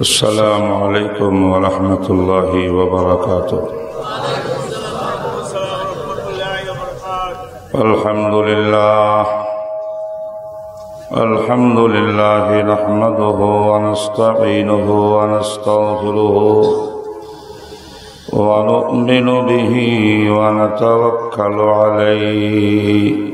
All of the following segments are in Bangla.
السلام عليكم ورحمة الله وبركاته. الحمد لله. الحمد لله نحمده ونستعينه ونستغفره ونؤمن به ونتوكل عليه.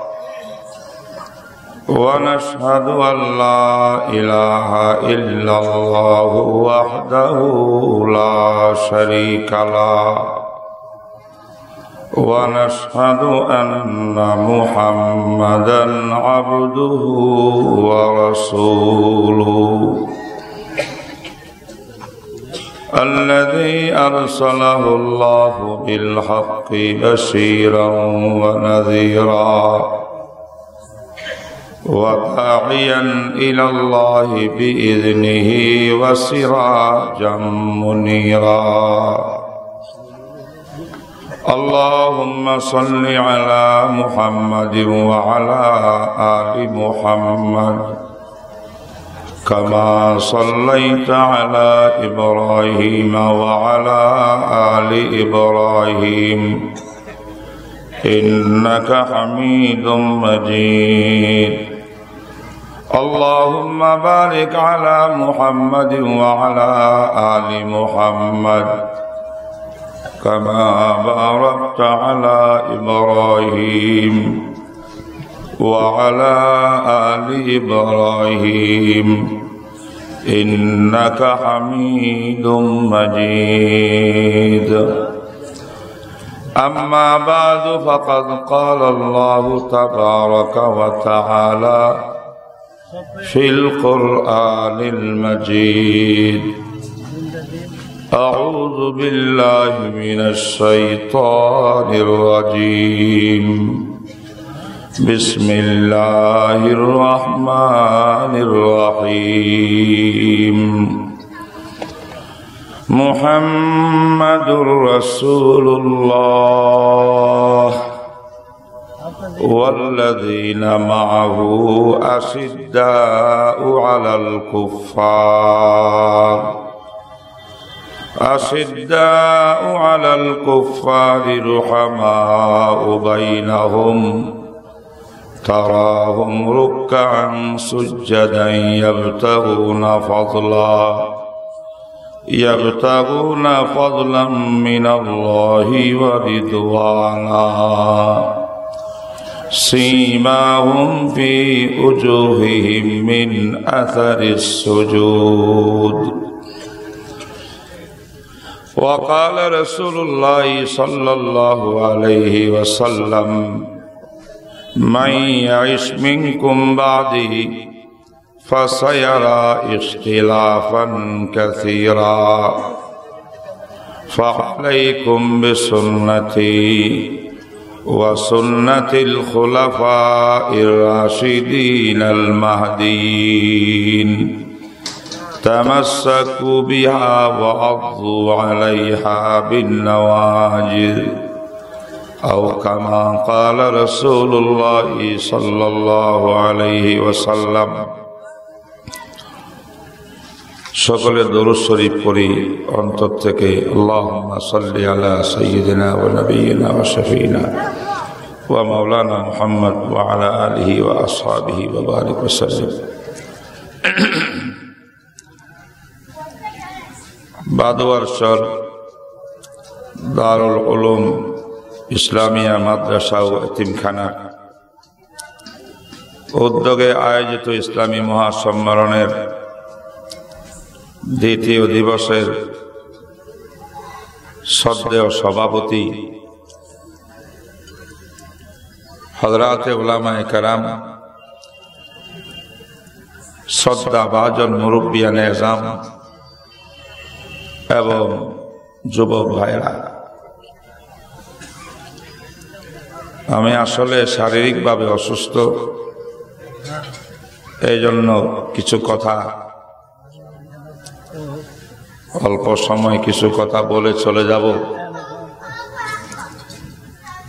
ونشهد أن لا إله إلا الله وحده لا شريك له. ونشهد أن محمدا عبده ورسوله. الذي أرسله الله بالحق بشيرا ونذيرا. وداعيا إلى الله بإذنه وسراجا منيرا. اللهم صل على محمد وعلى آل محمد. كما صليت على إبراهيم وعلى آل إبراهيم. إنك حميد مجيد. اللهم بارك على محمد وعلى آل محمد كما باركت على إبراهيم وعلى آل إبراهيم إنك حميد مجيد. أما بعد فقد قال الله تبارك وتعالى في القرآن المجيد. أعوذ بالله من الشيطان الرجيم. بسم الله الرحمن الرحيم. محمد رسول الله. والذين معه أشداء على الكفار. أشداء على الكفار رحماء بينهم. تراهم ركعا سجدا يبتغون فضلا. يبتغون فضلا من الله ورضوانا. سيماهم في وجوههم من أثر السجود۔ وقال رسول الله صلى الله عليه وسلم، من يعش منكم بعدي فسيرى اختلافا كثيرا فعليكم بسنتي وسنة الخلفاء الراشدين المهديين. تمسكوا بها وعضوا عليها بالنواجذ. أو كما قال رسول الله صلى الله عليه وسلم সকলে দরুদ শরীফ পড়ি, অন্তর থেকে আল্লাহ ও ও ও বাদোয়ার সর, দারুল উলুম, ইসলামিয়া মাদ্রাসা ও এতিমখানা। উদ্যোগে আয়োজিত ইসলামী মহাসম্মেলনের দ্বিতীয় দিবসের সদ্দেহ সভাপতি হজরাতে উলামায় কারাম শ্রদ্ধাভাজন মুরব্বিয়ান এজাম এবং যুব ভাইরা আমি আসলে শারীরিকভাবে অসুস্থ এই জন্য কিছু কথা অল্প সময় কিছু কথা বলে চলে যাব।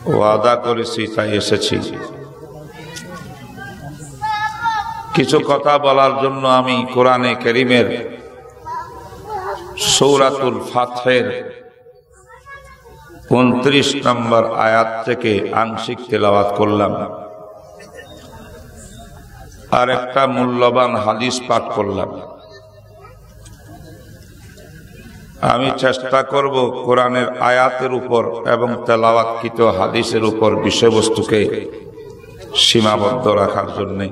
ওয়াদা করেছি, তাই এসেছি। কিছু কথা বলার জন্য আমি কোরআনে করিমের সৌরাতুল ফাথের উনত্রিশ নম্বর আয়াত থেকে আংশিক তেলাওয়াত করলাম। আর একটা মূল্যবান হাদিস পাঠ করলাম। আমি চেষ্টা করব কোরআনের আয়াতের উপর এবং তেলাওয়াতকৃত হাদিসের উপর বিষয়বস্তুকে সীমাবদ্ধ রাখার জন্যে।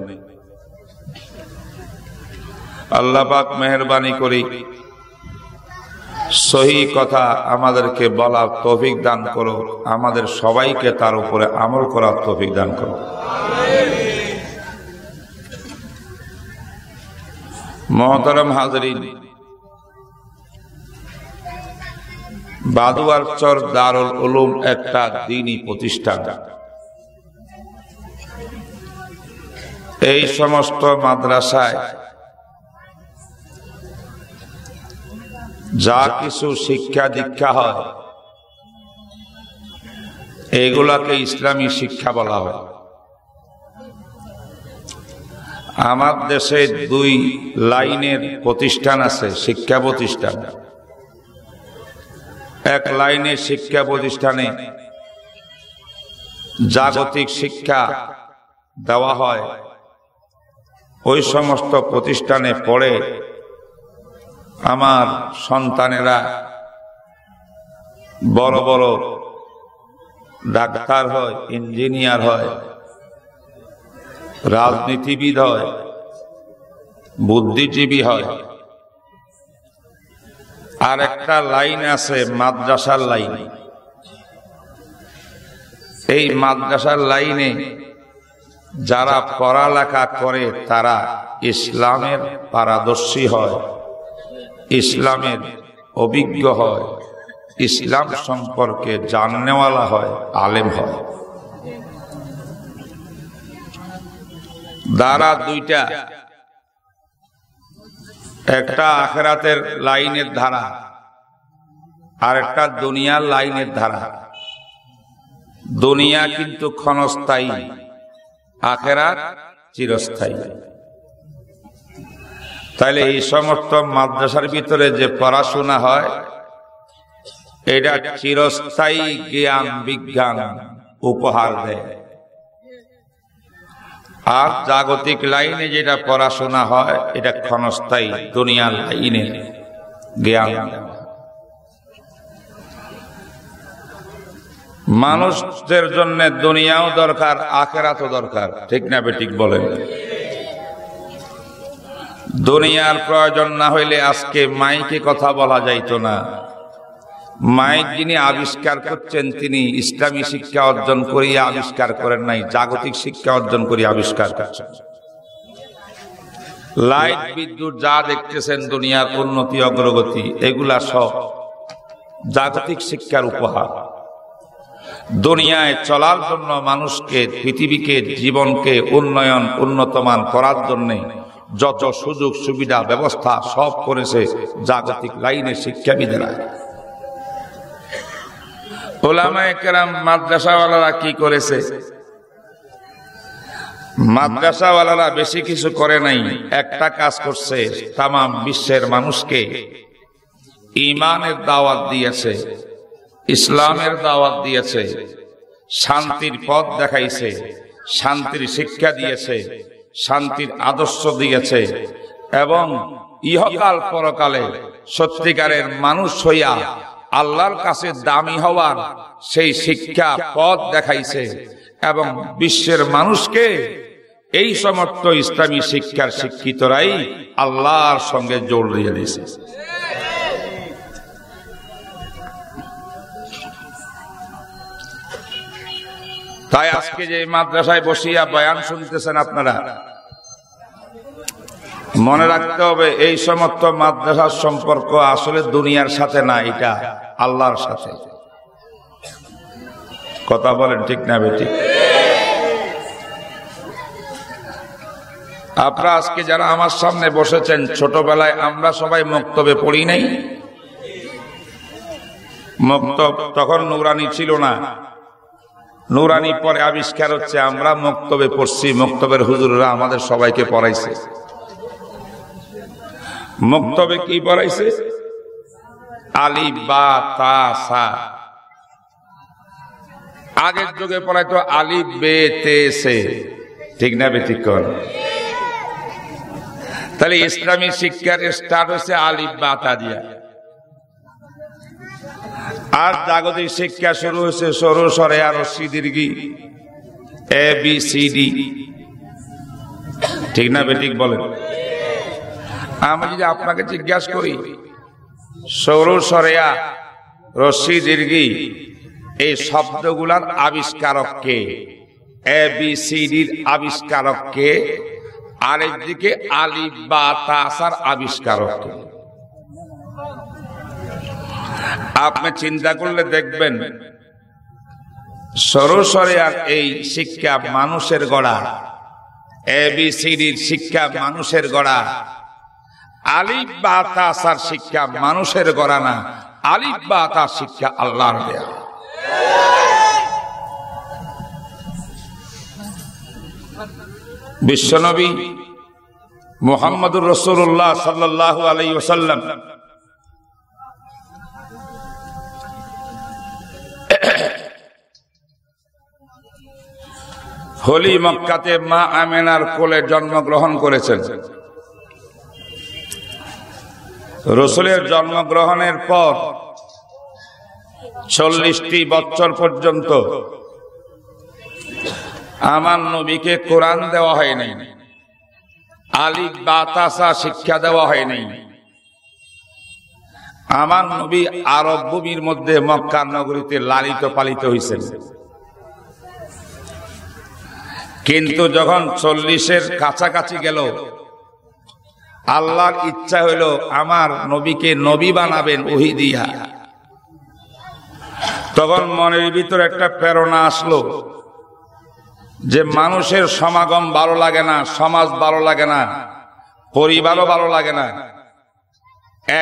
আল্লাপাক মেহরবানি করি। সহি কথা আমাদেরকে বলার তৌফিক দান করো। আমাদের সবাইকে তার উপরে আমল করার তৌফিক দান করো। মহতরম হাজরিন বাদুয়ার চর দারুল উলুম একটা দিনই প্রতিষ্ঠান। এই সমস্ত মাদ্রাসায় যা কিছু শিক্ষা দীক্ষা হয়, এগুলাকে ইসলামী শিক্ষা বলা হয়। আমার দেশে দুই লাইনের প্রতিষ্ঠান আছে, শিক্ষা প্রতিষ্ঠান। এক লাইনে শিক্ষা প্রতিষ্ঠানে জাগতিক শিক্ষা দেওয়া হয়। ওই সমস্ত প্রতিষ্ঠানে পড়ে আমার সন্তানেরা বড় বড় ডাক্তার হয়, ইঞ্জিনিয়ার হয়, রাজনীতিবিদ হয়, বুদ্ধিজীবী হয়। আর একটা লাইন আছে, মাদ্রাসার লাইন। এই মাদ্রাসার লাইনে যারা পড়ালেখা করে, তারা ইসলামের পারদর্শী হয়, ইসলামের অভিজ্ঞ হয়, ইসলাম সম্পর্কে জাননেওয়ালা হয়, আলেম হয়। দ্বারা দুইটা একটা আখেরাতের লাইনের ধারা আর একটা দুনিয়ার লাইনের ধারা। দুনিয়া কিন্তু ক্ষণস্থায়ী, আখেরাত চিরস্থায়ী। তাহলে এই সমস্ত মাদ্রাসার ভিতরে যে পড়াশোনা হয়, এটা চিরস্থায়ী জ্ঞান, বিজ্ঞান উপহার দেয়। আর জাগতিক লাইনে যেটা পড়াশোনা হয়, এটা ক্ষণস্থায়ী দুনিয়ার লাইনে জ্ঞান। মানুষদের জন্য দুনিয়াও দরকার, আখেরাতও দরকার। ঠিক না বেঠিক বলেন? দুনিয়ার প্রয়োজন না হইলে আজকে মাইকে কথা বলা যাইত না। মাইক যিনি আবিষ্কার করছেন, তিনি ইসলামী শিক্ষা অর্জন করিয়া আবিষ্কার করেন নাই, জাগতিক শিক্ষা অর্জন করিয়া আবিষ্কার করছেন। লাইট বিদ্যুৎ যা দেখতেছেন, দুনিয়ার উন্নতি, অগ্রগতি, এগুলা সব জাগতিক শিক্ষার উপহার। দুনিয়ায় চলার জন্য মানুষকে, পৃথিবীকে, জীবনকে উন্নয়ন, উন্নতমান করার জন্যে যত সুযোগ, সুবিধা, ব্যবস্থা সব করেছে জাগতিক লাইনে শিক্ষাবিদেরা। ওলামায় কেরাম মাদ্রাসাওয়ালারা কি করেছে? মাদ্রাসাওয়ালারা বেশি কিছু করে নাই, একটা কাজ করছে তাম বিশ্বের মানুষকে ইমানের দাওয়াত দিয়েছে, ইসলামের দাওয়াত দিয়েছে, শান্তির পথ দেখাইছে, শান্তির শিক্ষা দিয়েছে, শান্তির আদর্শ দিয়েছে এবং ইহকাল পরকালে সত্যিকারের মানুষ হইয়া আল্লাহর কাছে দামি হওয়ার সেই শিক্ষা পথ দেখাইছে এবং বিশ্বের মানুষকে এই সমস্ত ইসলামী শিক্ষার শিক্ষিতরাই আল্লাহর সঙ্গে জোর দিয়ে দিয়েছে। তাই আজকে যে মাদ্রাসায় বসিয়া বয়ান শুনতেছেন আপনারা, মনে রাখতে হবে এই সমস্ত মাদ্রাসার সম্পর্ক আসলে দুনিয়ার সাথে না, এটা আল্লাহর সাথে। কথা বলেন ঠিক না বেটি? আপনারা আজকে যারা আমার সামনে বসেছেন, ছোটবেলায় আমরা সবাই মক্তবে পড়ি নাই? মক্তব তখন নুরানি ছিল না। নুরানি পরে আবিষ্কার হচ্ছে আমরা মক্তবে পড়ছি, মক্তবের হুজুররা আমাদের সবাইকে পড়াইছে। মক্তবে কি পড়াইছে? আলি বা তা সা আগের যুগে পড়াইতো আলি বে তে সে। ঠিক না ব্যতিক্রম তাহলে ইসলামী শিক্ষার স্টার্ট হচ্ছে আলিফ বা তা দিয়া। আর জাগতিক শিক্ষা শুরু হয়েছে সরু, সরে আর দীর্ঘি। A, B, C, D. ঠিক না বেটিক বলেন? আমি যদি আপনাকে জিজ্ঞাসা করি সরু সরেয়া দীর্ঘি, এই শব্দগুলার আবিষ্কারক কে? এ বি সি ডির আবিষ্কারক কে? আরেকদিকে আলিফ বা তাসার আবিষ্কারক কে? আপনি চিন্তা করলে দেখবেন সরসরে আর এই শিক্ষা মানুষের গড়া এ বি এবিসিডির শিক্ষা মানুষের গড়া আলিফ বা তাসার শিক্ষা মানুষের গড়া না। আলিফ বা তার শিক্ষা আল্লাহর দেয়া। বিশ্বনবী মোহাম্মদুর রসুল্লাহ সাল্লাহ আলাই ওসাল্লাম হলি মক্কাতে মা আমেনার কোলে জন্মগ্রহণ করেছেন। রসুলের জন্মগ্রহণের পর চল্লিশটি বছর পর্যন্ত আমার নবীকে কোরআন দেওয়া হয়নি। আলিফ বাতাসা শিক্ষা দেওয়া হয়নি। আমার নবী আরব ভূমির মধ্যে মক্কার নগরীতে লালিত পালিত হয়েছেন কিন্তু যখন চল্লিশের কাছাকাছি গেল আল্লাহর ইচ্ছা হইল আমার নবীকে নবী বানাবেন ওহি দিয়া তখন মনের ভিতরে একটা প্রেরণা আসলো যে মানুষের সমাগম ভালো লাগে না, সমাজ ভালো লাগে না, পরিবারও ভালো লাগে না।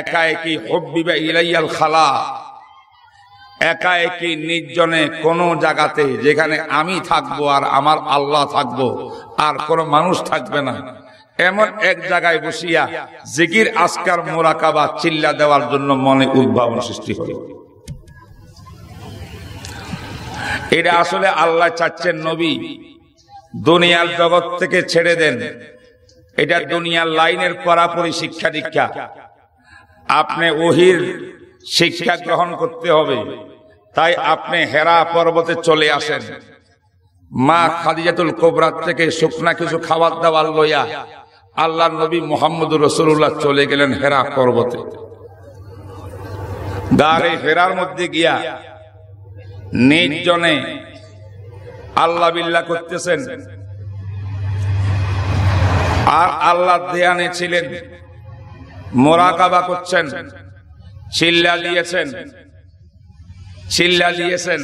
একা একই হব্বিবা ইলাইয়াল খালা, একা একই নির্জনে কোনো জায়গাতে যেখানে আমি থাকব আর আমার আল্লাহ থাকব, আর কোনো মানুষ থাকবে না। এমন এক জায়গায় বসিয়া জিকির আসকার মোরাকাবা, চিল্লা দেওয়ার জন্য মনে উদ্ভাবন সৃষ্টি হয় এটা আসলে আল্লাহ চাচ্ছেন নবী দুনিয়ার জগৎ থেকে ছেড়ে দেন। এটা দুনিয়ার লাইনের পরাপরি শিক্ষা দীক্ষা। আপনি ওহির শিক্ষা গ্রহণ করতে হবে, তাই আপনি হেরা পর্বতে চলে আসেন। মা খাদিজাতুল কোবরাত থেকে শুকনা কিছু খাবার দাবার লইয়া আল্লাহ নবী মোহাম্মদ রসুল্লাহ চলে গেলেন হেরা পর্বতে। গাড়ি হেরার মধ্যে গিয়া নির্জনে আল্লাহ বিল্লা করতেছেন। আর আল্লাহ দেয়ানে ছিলেন, মোরাকাবা করছেন, চিল্লা দিয়েছেন চিল্লা দিয়েছেন।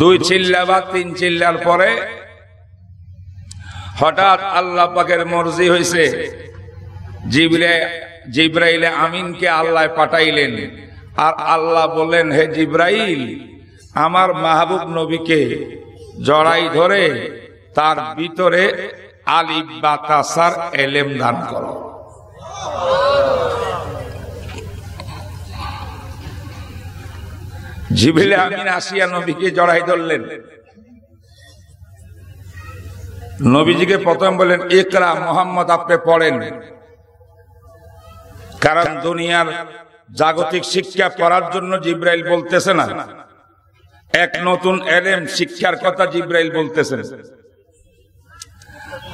দুই চিল্লা বা তিন চিল্লার পরে হঠাৎ আল্লাহ পাকের মর্জি হয়েছে জিবরে জিব্রাইলে আমিনকে আল্লাহ পাঠাইলেন। আর আল্লাহ বললেন, হে জিব্রাইল, আমার মাহবুব নবীকে জড়াই ধরে তার ভিতরে আলিফ বা তাসার এলেম দান করো। জিবিলে আমিন আসিয়া নবীকে জড়াই ধরলেন। নবীজিকে প্রথম বলেন একরা মোহাম্মদ, আপনি পড়েন। কারণ দুনিয়ার জাগতিক শিক্ষা পড়ার জন্য জিব্রাইল বলতেছে না। এক নতুন এলেম শিক্ষার কথা জিব্রাইল বলতেছেন।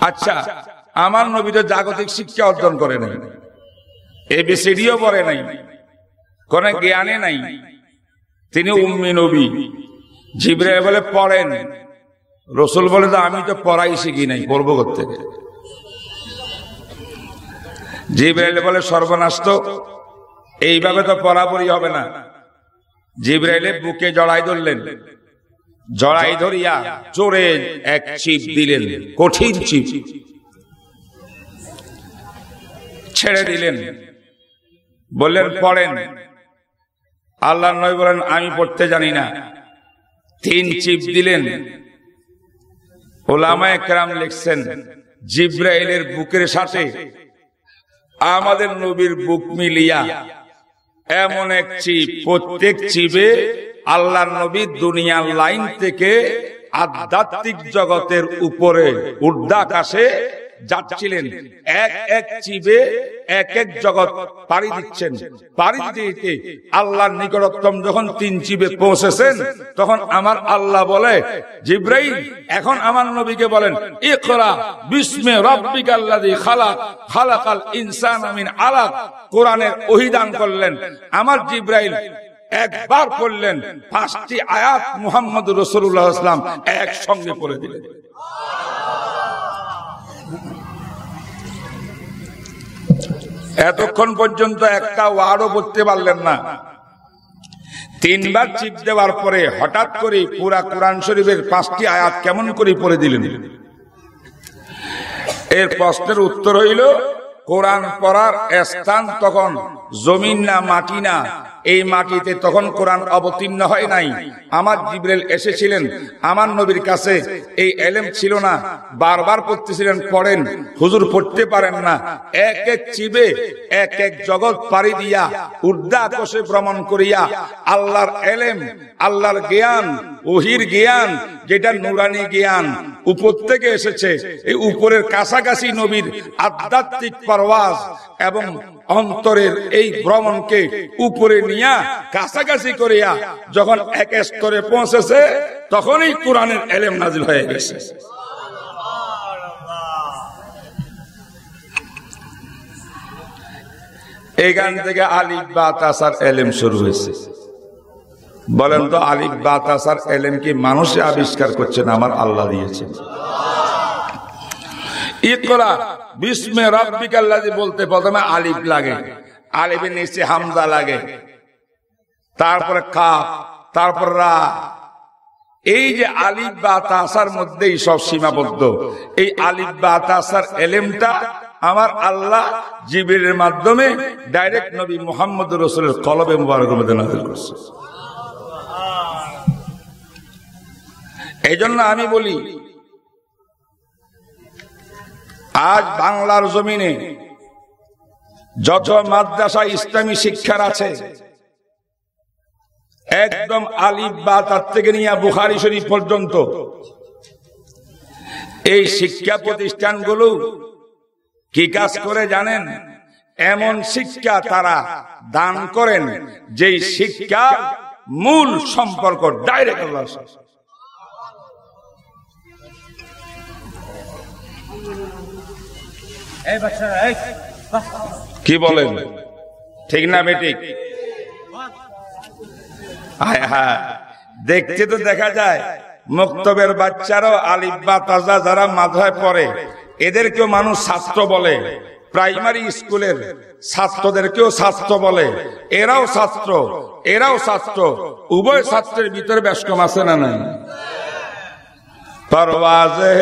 আচ্ছা আমার নবী তো জাগতিক শিক্ষা অর্জন করে নাই। এবিসিডিও পড়ে নাই। কোন জ্ঞানে নাই। তিনি উম্মি নবী। জিব্রাইল বলে, পড়েন। রসুল বলে, তো আমি তো পড়াই শিখি নাই, পড়ব করতে জিব্রাইল বলে, সর্বনাশ তো, এইভাবে তো পড়াপড়ি হবে না। জিব্রাইলে বুকে জড়াই ধরলেন। জড়াই ধরিয়া জোরে এক চিপ দিলেন, কঠিন চিপ ছেড়ে দিলেন। বললেন, পড়েন। আল্লাহ নয় বলেন, আমি পড়তে জানি না। তিন চিপ দিলেন। ওলামা একরাম লিখছেন, জিব্রাইলের বুকের সাথে আমাদের নবীর বুক মিলিয়া এমন এক চিপ, প্রত্যেক চিপে আল্লাহ নবী দুনিয়ার লাইন থেকে আধ্যাত্মিক জগতের উপরে ঊর্ধ্বাকাশে যাচ্ছিলেন। এক এক চিবে এক এক জগৎ পাড়ি দিচ্ছেন। পাড়ি দিতে আল্লাহর নিকটতম যখন তিন চিবে পৌঁছেছেন, তখন আমার আল্লাহ বলে, জিব্রাইল, এখন আমার নবীকে বলেন, ইকরা বিস্মে রব্বিকাল্লাযী খালাক, খালাকাল ইনসান আমিন আলাক। কোরআনের অহিদান করলেন। আমার জিব্রাইল একবার পড়লেন, পাঁচটি আয়াত মুহাম্মদ রসুল্লাহ ইসলাম একসঙ্গে পড়ে দিলেন। এতক্ষণ পর্যন্ত একটা ওয়ার্ডও পড়তে পারলেন না। তিনবার চিপ দেওয়ার পরে হঠাৎ করে পুরা কোরআন শরীফের পাঁচটি আয়াত কেমন করে পড়ে দিলেন? এর প্রশ্নের উত্তর হইল, কোরআন পড়ার স্থান তখন জমিন না মাটি না। এই মাটিতে তখন কোরআন অবতীর্ণ হয় নাই। আমার জিব্রেল এসেছিলেন, আমার নবীর কাছে এই এলেম ছিল না, বারবার পড়তেছিলেন, পড়েন, হুজুর পড়তে পারেন না। এক এক চিবে এক এক জগৎ পাড়ি দিয়া, উর্দা কোষে ভ্রমণ করিয়া, আল্লাহর এলেম, আল্লাহর জ্ঞান, ওহির জ্ঞান, যেটা নুরানি জ্ঞান, উপর থেকে এসেছে। এই উপরের কাছাকাছি নবীর আধ্যাত্মিক পরওয়াজ এবং অন্তরের এই ভ্রমণকে উপরে নিয়া কাছাকাছি করিয়া যখন এক স্তরে পৌঁছেছে, তখনই কোরআনের এলেম নাজিল হয়ে গেছে। এইখান থেকে আলিক বা তাসার এলেম শুরু হয়েছে। বলেন তো আলিক বা তাসার এলেম কি মানুষে আবিষ্কার করছেন আমার আল্লাহ দিয়েছেন ইকরা বিস্মে রব্বিকাল্লাযী বলতে প্রথমে আলিফ লাগে। আলিফের নিচে হামজা লাগে। তারপরে কাফ, তারপর রা। এই যে আলিফ বা তাসার মধ্যেই সব সীমাবদ্ধ। এই আলিফ বা তাসার এলেমটা আমার আল্লাহ জিবিরের মাধ্যমে ডাইরেক্ট নবী মোহাম্মদ রসুলের কলবে মুবারক এই জন্য আমি বলি আজ বাংলার জমিনে যত মাদ্রাসা ইসলামী শিক্ষার আছে, একদম আলিফ বা তার থেকে নিয়ে বুখারি শরীফ পর্যন্ত, এই শিক্ষা প্রতিষ্ঠানগুলো কি কাজ করে জানেন? এমন শিক্ষা তারা দান করেন, যেই শিক্ষা মূল সম্পর্ক ডাইরেক্ট কি বলেন? ঠিক না বেটিক দেখতে তো দেখা যায়, মুক্তবের বাচ্চারাও আলিব্বা তাজা যারা মাথায় পড়ে, এদেরকেও মানুষ ছাত্র বলে, প্রাইমারি স্কুলের ছাত্রদেরকেও ছাত্র বলে, এরাও ছাত্র এরাও ছাত্র উভয় ছাত্রের ভিতরে ব্যস্কম আছে না নাই? পরওয়াজে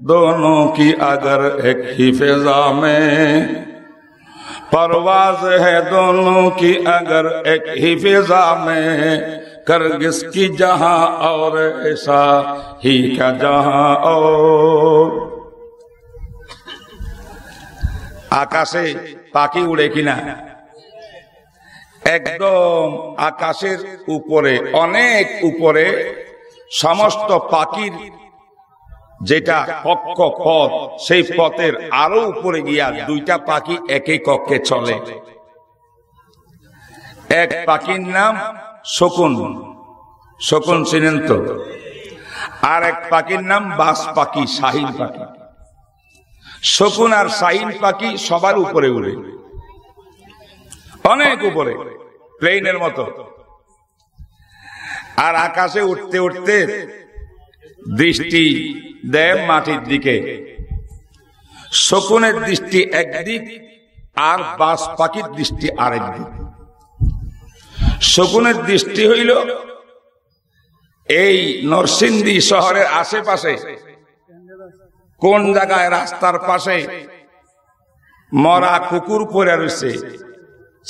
دونوں کی اگر ایک ہی فضا میں پرواز ہے دونوں کی اگر ایک ہی فضا میں، کرگس کی جہاں اور ایسا ہی کا جہاں اور۔ آکاشے পাখি উড়ে কিনা একদম আকাশের উপরে অনেক উপরে সমস্ত পাখির যেটা কক্ষ পথ, সেই পথের আরও উপরে গিয়া দুইটা পাখি একই কক্ষে চলে। এক পাখির নাম শকুন। শকুন চিনেন তো? আর এক পাখির নাম বাস পাখি, শাহিন পাখি। শকুন আর শাহিন পাখি সবার উপরে উড়ে। অনেক উপরে, প্লেনের মতো। আর আকাশে উঠতে উঠতে দৃষ্টি দেয় মাটির দিকে। শকুনের দৃষ্টি একদিক আর বাস পাখির দৃষ্টি আরেক দিক। শকুনের দৃষ্টি হইল এই নরসিংদী শহরের আশেপাশে। কোন জায়গায় রাস্তার পাশে মরা কুকুর পরে রয়েছে,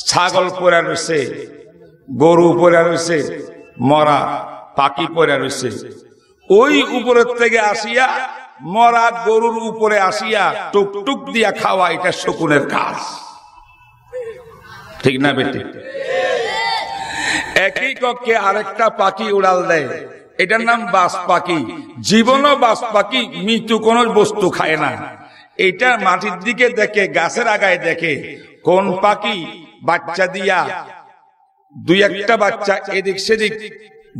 ছাগল পরে রয়েছে, গরু পরে রয়েছে, মরা পাখি পরে রয়েছে ওই উপরের থেকে আসিয়া মরা গরুর উপরে আসিয়া টুকটুক দিয়া খাওয়া এটা শকুনের কাজ। ঠিক না বেটি? একই কক্ষে আরেকটা পাখি উড়াল দেয়। এটার নাম বাস পাখি। জীবনও বাস পাখি, মৃত্যু কোন বস্তু খায় না। এটা মাটির দিকে দেখে, গাছের আগায় দেখে। কোন পাখি বাচ্চা দিয়া দুই একটা বাচ্চা এদিক সেদিক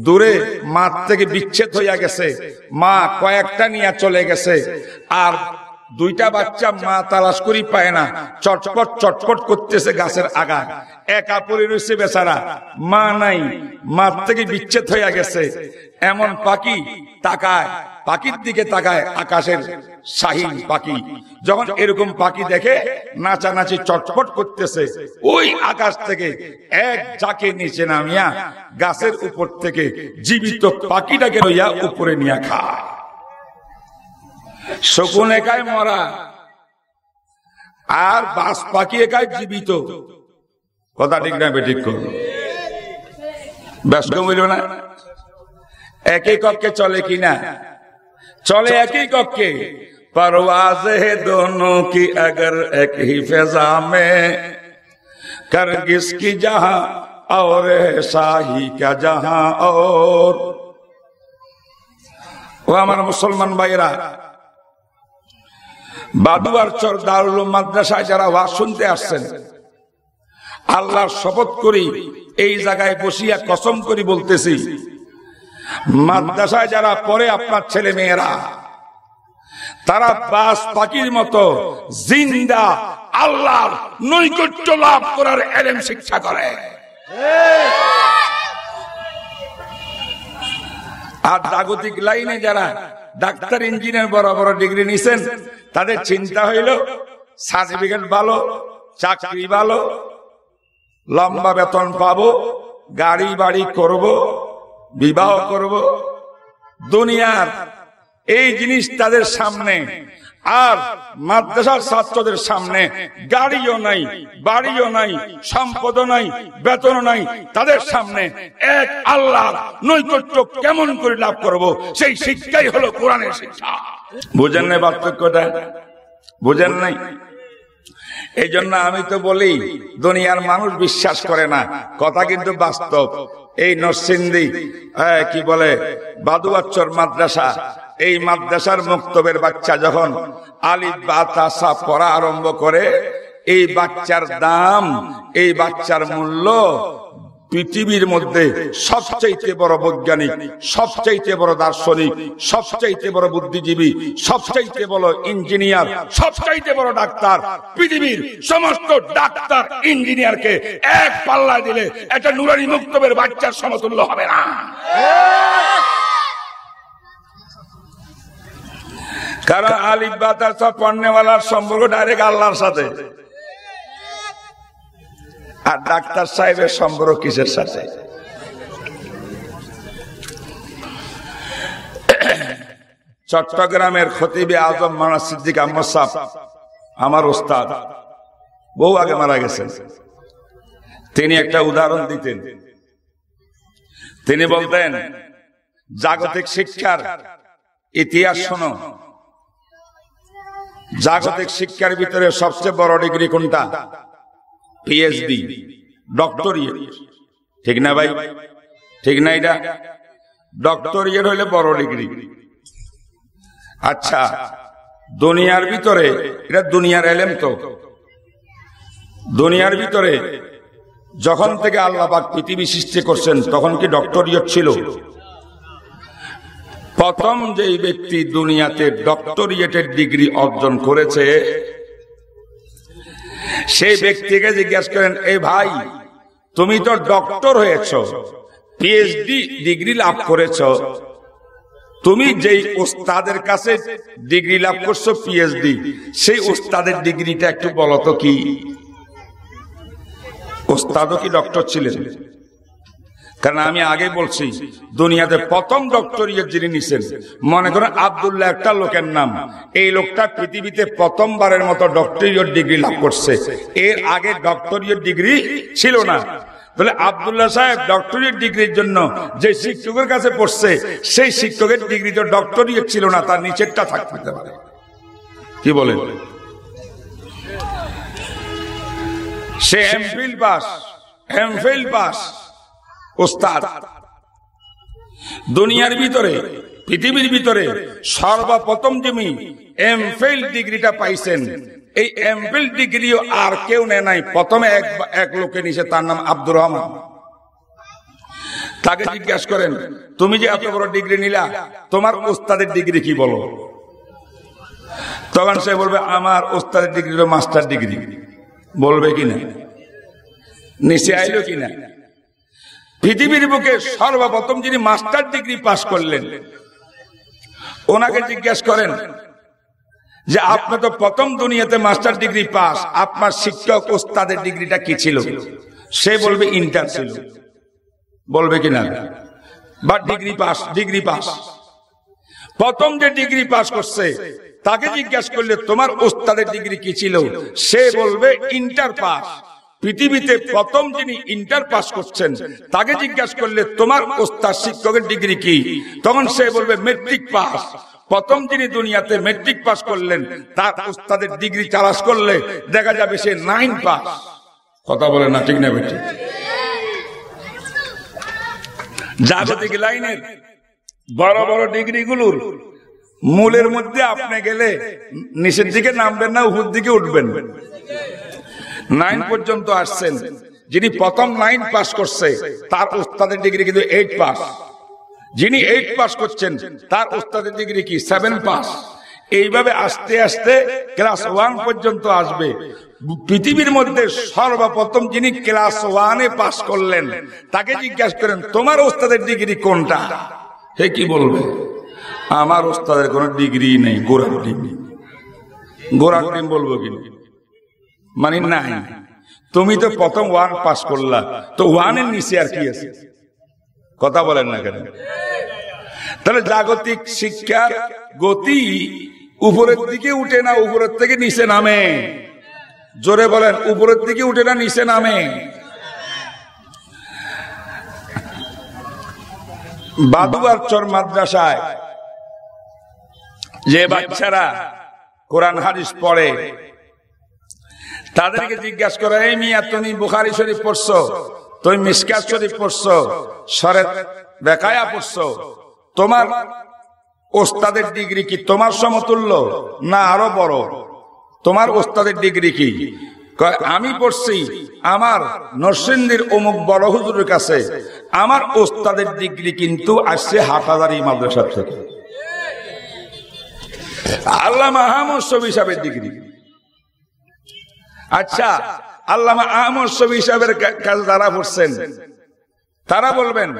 দূরে মা থেকে বিচ্ছেদ হইয়া গেছে। মা কয়েকটা নিয়ে চলে গেছে। আর দুইটা বাচ্চা মা তালাশ করি পায় না। চটপট চটপট করতেছে গাছের আগা একা পরে রয়েছে বেচারা। মা নাই। মার থেকে বিচ্ছেদ হইয়া গেছে। এমন পাখি তাকায়। পাখির দিকে তাকায় আকাশের শাহিন পাখি। যখন এরকম পাখি দেখে নাচানাচি চটপট করতেছে, ওই আকাশ থেকে এক জাকে নিচে নামিয়া গাছের উপর থেকে জীবিত পাখিটাকে লইয়া উপরে নিয়ে খায়। শকুন একাই মরা, আর বাস পাখি একাই জীবিত। কথা ঠিক না, বেঠিক করব ব্যস্ত বলল না? একই কক্ষে চলে কিনা? চলে একই কক্ষে परवाज है दोनों की अगर एक ही फिजा में कर किसकी जहां और है शाही का जहां और ও আমার মুসলমান ভাইরা বাদুয়ার চর দারুল মাদ্রাসায় যারা ওয়াজ শুনতে আসছেন আল্লাহর শপথ করি এই জায়গায় বসিয়া কসম করি বলতেছি মাদ্রাসায় যারা পড়ে আপনার ছেলে মেয়েরা, তারা বাস পাখির মতো জিন্দা আল্লাহর নৈকট্য লাভ করার এলেম শিক্ষা করে। আর জাগতিক লাইনে যারা ডাক্তার, ইঞ্জিনিয়ার বড় বড় ডিগ্রি নিছেন, তাদের চিন্তা হইল, সার্টিফিকেট ভালো, চাকরি ভালো, লম্বা বেতন পাবো, গাড়ি বাড়ি করব বিবাহ করব। দুনিয়ার এই জিনিস তাদের সামনে। আর মাদ্রাসার ছাত্রদের সামনে গাড়িও নাই, বাড়িও নাই, সম্পদও নাই, বেতনও নাই। তাদের সামনে এক আল্লাহ নৈকট্য কেমন করে লাভ করব, সেই শিক্ষাই হলো কোরআনের শিক্ষা। বুঝেন নাই পার্থক্যটা? বুঝেন নাই? এই জন্য আমি তো বলি, দুনিয়ার মানুষ বিশ্বাস করে না। কথা কিন্তু বাস্তব। এই নরসিন্দি কি বলে বাদুয়াচ্চর মাদ্রাসা। এই মাদ্রাসার মুক্তবের বাচ্চা যখন আলিফ বাতাসা পড়া আরম্ভ করে, এই বাচ্চার দাম, এই বাচ্চার মূল্য পৃথিবীর মধ্যে সবচাইতে বড় বৈজ্ঞানিক, সবচাইতে বড় দার্শনিক, সবচাইতে বড় বুদ্ধিজীবী, সবচাইতে বড় ইঞ্জিনিয়ার, সবচাইতে বড় ডাক্তার, পৃথিবীর সমস্ত ডাক্তার, ইঞ্জিনিয়ারকে এক পাল্লা দিলে একটা নুরানি মুক্তবের বাচ্চার সমতুল্য হবে না। কারণ আলিফ বাতাসা পণ্যওয়ালার সম্পর্ক ডাইরেক্ট আল্লাহর সাথে। আর ডাক্তার সাহেবের সম্পর্ক কিসের সাথে? চট্টগ্রামের খতিবে আজম মানা সিদ্দিক আহমদ আমার ওস্তাদ, বহু আগে মারা গেছেন। তিনি একটা উদাহরণ দিতেন। তিনি বলতেন, জাগতিক শিক্ষার ইতিহাস শোনো। জাগতিক শিক্ষার ভিতরে সবচেয়ে বড় ডিগ্রি কোনটা? পিএইচডি ডক্টরিয়েট ঠিক না ভাই? ঠিক না এটা? ডক্টরিয়েট হইলে বড় ডিগ্রি আচ্ছা দুনিয়ার ভিতরে, এটা দুনিয়ার এলেম তো। দুনিয়ার ভিতরে, যখন থেকে আল্লাহ পাক পৃথিবী সৃষ্টি করছেন, তখন কি ডক্টর ডক্টরিয়েট ছিল? প্রথম যেই ব্যক্তি দুনিয়াতে ডক্টরিয়েটের ডিগ্রি অর্জন করেছে সেই ব্যক্তিকে জিজ্ঞাসা করেন এই ভাই, তুমি তো ডক্টর হয়েছ পিএইচডি ডিগ্রি লাভ করেছ। তুমি যেই ওস্তাদের কাছে ডিগ্রি লাভ করছ পিএইচডি সেই ওস্তাদের ডিগ্রিটা একটু বলো তো কি? ওস্তাদও কি ডক্টর ছিলেন? কারণ আমি আগে বলছি, দুনিয়াতে প্রথম ডক্টরিয়েট যিনি নিছেন, মনে করেন আবদুল্লাহ একটা লোকের নাম। এই লোকটা পৃথিবীতে প্রথমবারের মতো ডক্টরিয়েট ডিগ্রি লাভ করছে। এর আগে ডক্টরিয়েট ডিগ্রি ছিল না। বলে, আবদুল্লাহ সাহেব ডক্টরিয়েট ডিগ্রির জন্য যে শিক্ষকের কাছে পড়ছে, সেই শিক্ষকের ডিগ্রি তো ডক্টরিয়েট ছিল না, তার নিচেরটা থাকতে পারে কি বলেন সে এমফিল পাস এমফিল পাস। ওস্তাদ, দুনিয়ার ভিতরে, পৃথিবীর ভিতরে সর্বপ্রথম যিনি এমফিল ডিগ্রিটা পাইছেন, এই এমফিল ডিগ্রিও আর কেউ নেয় নাই। প্রথমে এক এক লোকে নিছে, তার নাম আব্দুর রহমান। তাকে জিজ্ঞাসা করেন, তুমি যে এত বড় ডিগ্রি নিলা, তোমার ওস্তাদের ডিগ্রি কি বলো? তখন সে বলবে, আমার ওস্তাদের ডিগ্রি মাস্টার ডিগ্রি বলবে কিনা নিচে আইলো কিনা পৃথিবীর বুকে সর্বপ্রথম যিনি মাস্টার ডিগ্রি পাশ করলেন, ওনাকে জিজ্ঞেস করেন যে, আপনি তো প্রথম দুনিয়াতে মাস্টার ডিগ্রি পাস, আপনার শিক্ষক ওস্তাদের ডিগ্রিটা কি ছিল? সে বলবে, ইন্টার ছিল। বলবে কিনা? বা ডিগ্রি পাস ডিগ্রি পাস। প্রথম যে ডিগ্রি পাস করছে, তাকে জিজ্ঞাসা করলে, তোমার ওস্তাদের ডিগ্রি কি ছিল? সে বলবে, ইন্টার পাস। পৃথিবীতে প্রথম যিনি ইন্টার পাস করছেন, তাকে জিজ্ঞাসা করলে, তোমার ওস্তাদ শিক্ষকের ডিগ্রি কি? তখন সে বলবে, মেট্রিক পাস। প্রথম যিনি দুনিয়াতে মেট্রিক পাস করলেন, তার ওস্তাদের ডিগ্রি চালাস করলে দেখা যাবে সে নাইন পাস। কথা বলে না, ঠিক না বেটি জাগতিক লাইনের বড় বড় ডিগ্রি গুলোর মূলের মধ্যে আপনি গেলে নিচের দিকে নামবেন না, উপর দিকে উঠবেন। নাইন পর্যন্ত আসছেন। যিনি প্রথম নাইন পাস করছে, তার উস্তাদের ডিগ্রি কিন্তু এইট পাস যিনি এইট পাস করছেন, তার উস্তাদের ডিগ্রি কি? সেভেন পাস এইভাবে আস্তে আস্তে ক্লাস ওয়ান পর্যন্ত আসবে। পৃথিবীর মধ্যে সর্বপ্রথম যিনি ক্লাস ওয়ানে পাস করলেন, তাকে জিজ্ঞাসা করেন, তোমার ওস্তাদের ডিগ্রি কোনটা? হে কি বলবে? আমার ওস্তাদের কোন ডিগ্রি নেই গোড়ার ডিগ্রি গোড়ার ডিম বলব কিন্তু। মানে নাই। তুমি তো প্রথম ওয়ান পাস করলা। তো ওয়ানের নিচে আর কি আছে? কথা বলেন না কেন? তাহলে জাগতিক শিক্ষার গতি উপরের দিকে উঠে না উপরের থেকে নিচে নামে? জোরে বলেন, উপরের দিকে উঠে না নিচে নামে? বাদুয়ার চর মাদ্রাসায় যে বাচ্চারা কোরআন হাদিস পড়ে তাদেরকে জিজ্ঞাসা করে, এই মিয়া, তুমি বুখারি শরীফ পড়ছো? তুমি মিসকাত শরীফ পড়ছো? সরেত বেকায়া পড়ছো? তোমার ওস্তাদের ডিগ্রি কি তোমার সমতুল্য না আরও বড়? তোমার ওস্তাদের ডিগ্রি কি? আমি পড়ছি আমার নরসিংদীর অমুক বড় হুজুরের কাছে। আমার ওস্তাদের ডিগ্রি কিন্তু আসছে হাটাদারি মাদ্রাসা থেকে। আল্লাহ আহমদ সবি সাহেবের ডিগ্রি। আচ্ছা আল্লামা আহমদ সবি সাহেবের কাছে যারা পড়ছেন তারা বলবেন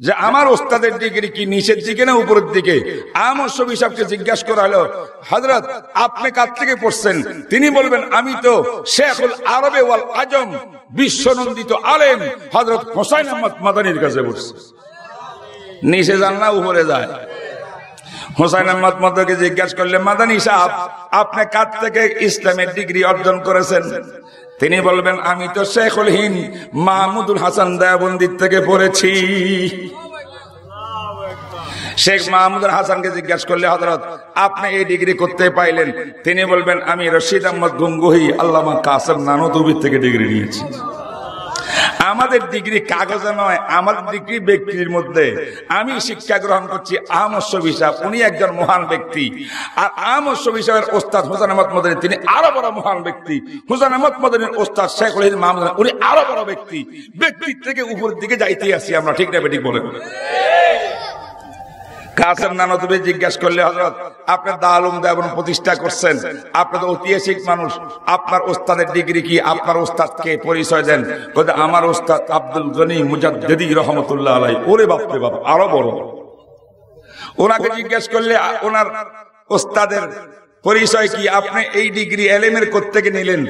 যে আমার ওস্তাদের ডিগ্রি কি নিচের দিকে না উপরের দিকে? আহমদ সবি সাহেবকে জিজ্ঞাসা করা হলো হজরত আপনি কার থেকে পড়ছেন? তিনি বলবেন, আমি তো শেখুল আরবে ওয়াল আজম, বিশ্বনন্দিত আলেম হজরত হোসাইন আহমদ মাদানির কাছে পড়ছে। নিচে যান না, উপরে যায়। হোসাইন আহমদ মদকে জিজ্ঞাসা করলে, মাদানী সাহেব, আপনি কার থেকে ইসলামের ডিগ্রি অর্জন করেছেন? তিনি বলবেন, আমি তো শেখুল হিন মাহমুদুল হাসান দয়াবন্দির থেকে পড়েছি। শেখ মাহমুদুল হাসানকে জিজ্ঞাসা করলে হজরত আপনি এই ডিগ্রি করতে পাইলেন? তিনি বলবেন, আমি রশিদ আহমদ গুঙ্গুহি, আল্লামা কাসেম নানুদুবির থেকে ডিগ্রি নিয়েছি। আমাদের ডিগ্রি কাগজে নয় আমাদের ডিগ্রি ব্যক্তির মধ্যে। আমি শিক্ষা গ্রহণ করছি আহমদ শফি উনি একজন মহান ব্যক্তি। আর আহমদ শফি ওস্তাদ হুসান আহমদ মদনী, তিনি আরও বড় মহান ব্যক্তি। হুসান আহমদ মদনীর ওস্তাদ শেখ আলহিদ মাহমুদ উনি আরও বড় ব্যক্তি। ব্যক্তির থেকে উপর দিকে যাইতে আসি আমরা, ঠিক না বেঠিক বলে কাসেম নানতুবে জিজ্ঞাসা করলে হজরত আপনি দালুম দেবন প্রতিষ্ঠা করছেন। আপনি তো ঐতিহাসিক মানুষ। আপনার ওস্তাদের ডিগ্রি কি? আপনার ওস্তাদকে পরিচয় দেন? আমার ওস্তাদ আব্দুল গনি মুজাদ্দি রহমতুল্লাহ আলাই ওরে বাপরে বাপ, আরও বড়। ওনাকে জিজ্ঞেস করলে, ওনার ওস্তাদের পরিচয় কি? আপনি এই ডিগ্রি এলেমের থেকে নিলেন?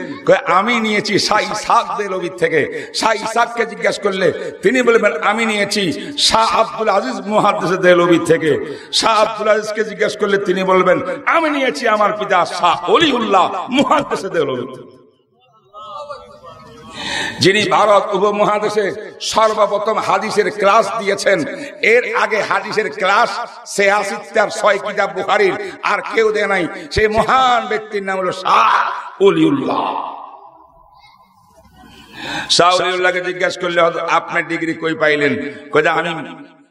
আমি নিয়েছি সাই ইসাক দেলবির থেকে। সাই সাককে জিজ্ঞাসা করলে, তিনি বলবেন আমি নিয়েছি শাহ আব্দুল আজিজ মুহাদ্দিস দেলবির থেকে। শাহ আব্দুল আজিজকে জিজ্ঞাসা করলে, তিনি বলবেন, আমি নিয়েছি আমার পিতা শাহ অলিউল্লাহ মুহাদ্দিস দেলবির থেকে। যিনি ভারত উপমহাদেশে সর্বপ্রথম হাদিসের ক্লাস দিয়েছেন, এর আগে হাদিসের ক্লাস সে আসিতার ছয় কিতাব বুহারির আর কেউ দেয় নাই। সেই মহান ব্যক্তির নাম হলো শাহ অলিউল্লাহ শাহ অলিউল্লাহকে জিজ্ঞাসা করলে আপনার ডিগ্রি কই পাইলেন? যে আমি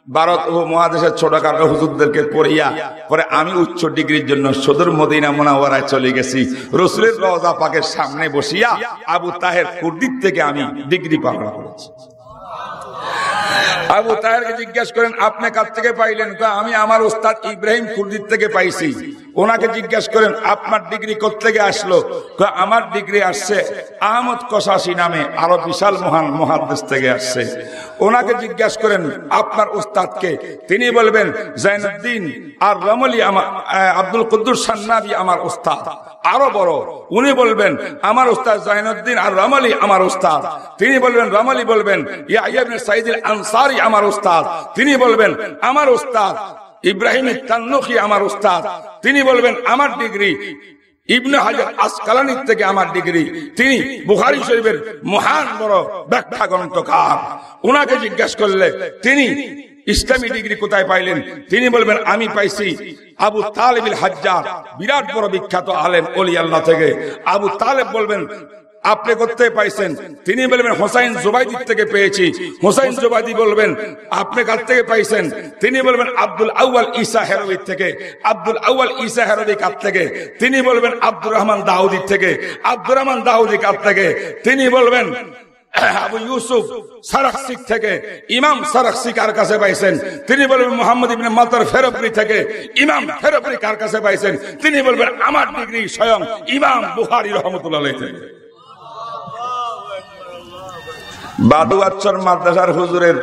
ভারত ও মহাদেশের ছোটখাটো হুজুরদেরকে পড়িয়া, পরে আমি উচ্চ ডিগ্রির জন্য সদর মদিনা মোনাওয়ারায় চলে গেছি। রসুলের রওজা পাকের সামনে বসিয়া আবু তাহের কুর্দির থেকে আমি ডিগ্রি পালন করেছি। আবু তাহের জিজ্ঞাসা করেন, আপনি কাছ থেকে পাইলেন? আমি আমার ওস্তাদ ইব্রাহিম কুর্দির থেকে পাইছি। ওনাকে জিজ্ঞেস করেন, আপনার ডিগ্রি থেকে আসলো? আমার ডিগ্রি আসছে আহমদ কসাসি নামে আরও বিশাল মহান মহাদেশ থেকে আসছে। ওনাকে জিজ্ঞাসা করেন, আপনার ওস্তাদকে তিনি বলবেন জাইনুদ্দিন আর রমলি আমার আব্দুল কুদ্দুর সান্নাবি আমার ওস্তাদ আরও বড়। উনি বলবেন, আমার ওস্তাদ জাইনুদ্দিন আর রমলি আমার ওস্তাদ তিনি বলবেন, রমলি বলবেন, ইয়া সাইদুল আনসারি আমার ওস্তাদ তিনি বলবেন, আমার ওস্তাদ ইব্রাহিম তান্নখি আমার উস্তাদ। তিনি বলবেন, আমার ডিগ্রি ইবনে হাজার আসকালানির থেকে আমার ডিগ্রি। তিনি বুখারী শরীফের মহান বড় ব্যাখ্যা গ্রন্থকার ওনাকে জিজ্ঞাসা করলে, তিনি ইসলামী ডিগ্রি কোথায় পাইলেন? তিনি বলবেন, আমি পাইছি আবু তালেবিল হাজ্জার, বিরাট বড় বিখ্যাত আলেম অলি আল্লাহ থেকে। আবু তালেব বলবেন আপনি করতে পাইছেন। তিনি বলবেন, হোসাইন জুবাইদি থেকে পেয়েছি। হোসাইন জুবাইদি বলবেন, আপনি কাছ থেকে পাইছেন? তিনি বলবেন, আব্দুল আউয়াল ঈসা হেরবি থেকে। আব্দুল আউয়াল ঈসা হেরবি কাছ থেকে? তিনি বলবেন, আব্দুর রহমান দাউদির থেকে। আব্দুর রহমান দাউদি কাছ থেকে? তিনি বলবেন, আবু ইউসুফ থেকে। ইমাম সারাকসি কার কাছে পাইছেন? তিনি বলবেন, মোহাম্মদ ইবনে মাতার ফেরবরি থেকে। ইমাম ফেরবরি কার কাছে পাইছেন? তিনি বলবেন, আমার ডিগ্রি স্বয়ং ইমাম বুখারী রহমতুল্লাহ থেকে। বাদু আচ্ছর মাদ্রাসার হুজুরের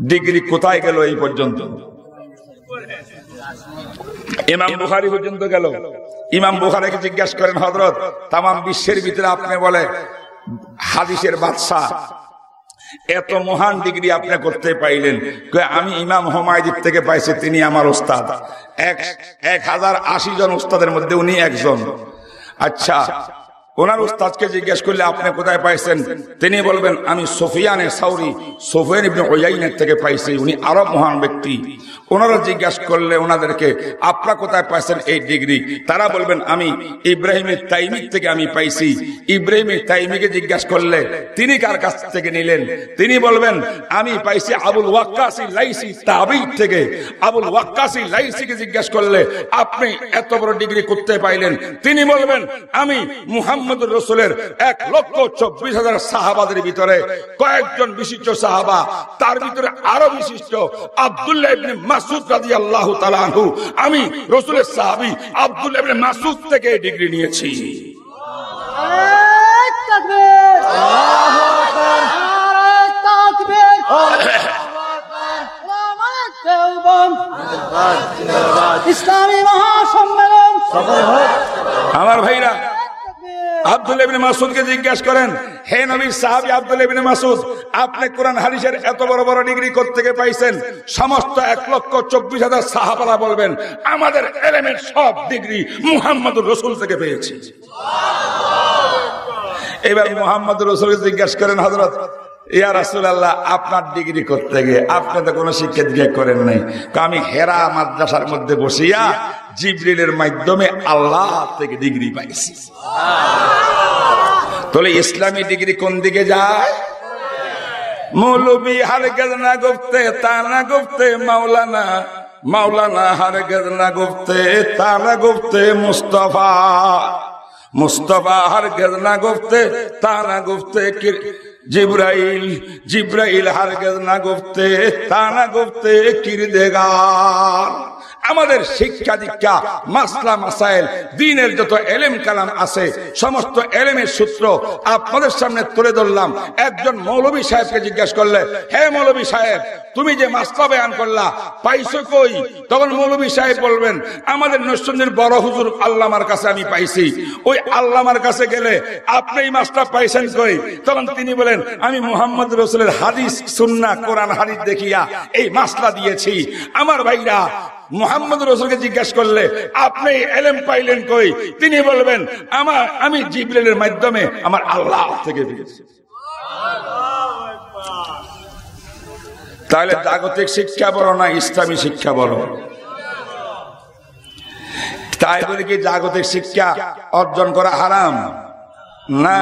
ডিগ্রি কোথায় গেল এই পর্যন্ত? ইমাম বুখারি পর্যন্ত গেল। ইমাম বুখারিকে জিজ্ঞাসা করেন হজরত তাম বিশ্বের ভিতরে আপনি বলে হাদিসের বাদশাহ। এত মহান ডিগ্রি আপনি করতে পাইলেন। আমি ইমাম হোমায়দির থেকে পাইছি, তিনি আমার ওস্তাদ। এক এক হাজার আশি জন ওস্তাদের মধ্যে উনি একজন। আচ্ছা ওনার উস্তাদকে জিজ্ঞেস করলে, আপনি কোথায় পাইছেন? তিনি বলবেন, আমি সোফিয়ানের সাউরি, সোফিয়ান ইবনে ওয়াইনের থেকে পাইছি। উনি আরব মহান ব্যক্তি। ওনারা জিজ্ঞাসা করলে ওনাদেরকে আপনারা কোথায় পাইছেন এই ডিগ্রি? তারা বলবেন, আমি ইব্রাহিমের তাইমির থেকে আমি পাইছি। ইব্রাহিমের তাইমিকে জিজ্ঞাসা করলে, তিনি কার কাছ থেকে নিলেন? তিনি বলবেন, আমি পাইছি আবুল ওয়াক্কাসি লাইসি তাবি থেকে। আবুল ওয়াক্কাসি লাইসিকে জিজ্ঞাসা করলে, আপনি এত বড় ডিগ্রি করতে পাইলেন? তিনি বলবেন, আমি মুহাম্মদ রসুলের এক লক্ষ চব্বিশ হাজার সাহাবাদের ভিতরে কয়েকজন বিশিষ্ট সাহাবা তার ভিতরে আরও বিশিষ্ট আব্দুল্লাহ ইবনে মাসুদ রাদিয়াল্লাহু তাআলা আমি রসুলের সাহাবী আব্দুল্লাহ ইবনে মাসুদ থেকে ডিগ্রি নিয়েছি ইসলামী মহাসম্মেলন ভাইরা জিজ্ঞাসা করেন মাসুদ এত বড় বড় আমাদের এলেমের সব ডিগ্রি মুহাম্মদ রসুল থেকে পেয়েছি। এবার রসুলকে জিজ্ঞাসা করেন হজরত ইয়া রাসূলুল্লাহ, আপনার ডিগ্রি করতে গিয়ে আপনি তো কোনো শিক্ষা দিকে করেন নাই। আমি হেরা মাদ্রাসার মধ্যে বসিয়া জিবরিলের মাধ্যমে আল্লাহ থেকে ডিগ্রি পাইছি। তাহলে ইসলামী ডিগ্রি কোন দিকে যায়? মৌলবী হার না গুপ্তে তানা গুপ্তে, মাওলানা মাওলানা হার না গুপ্তে তানা গুপ্তে, মুস্তফা। মুস্তফা হার না গুপ্তে তানা গুপ্তে জিব্রাইল জিব্রাইল হার না গুপ্তে তানা গুপ্তে কিরদেগার আমাদের শিক্ষা দীক্ষা, মাসলা মাসাইল, দিনের যত এলেম কালাম আছে, সমস্ত এলেমের সূত্র আপনাদের সামনে তুলে ধরলাম। একজন মৌলবী সাহেবকে জিজ্ঞাসা করলে, হে মৌলবী সাহেব, তুমি যে মাসলা বয়ান করলা, পাইছো কই? তখন মৌলবী সাহেব বলবেন, আমাদের নৈশন্যের বড় হুজুর আল্লামার কাছে আমি পাইছি। ওই আল্লামার কাছে গেলে আপনি এই মাসটা পাইছেন কই? তখন তিনি বলেন, আমি মোহাম্মদ রসুলের হাদিস সুন্না কোরআন, হাদিস দেখিয়া এই মাসলা দিয়েছি। আমার ভাইরা মোহাম্মদ রসুলকে জিজ্ঞাসা করলে, আপনি এলেম পাইলেন কই? তিনি বলবেন আমার আমি জিবরেলের মাধ্যমে আমার আল্লাহ থেকে পেয়েছি তাহলে জাগতিক শিক্ষা বড় না ইসলামী শিক্ষা বড় তাই বলে কি জাগতিক শিক্ষা অর্জন করা হারাম? না।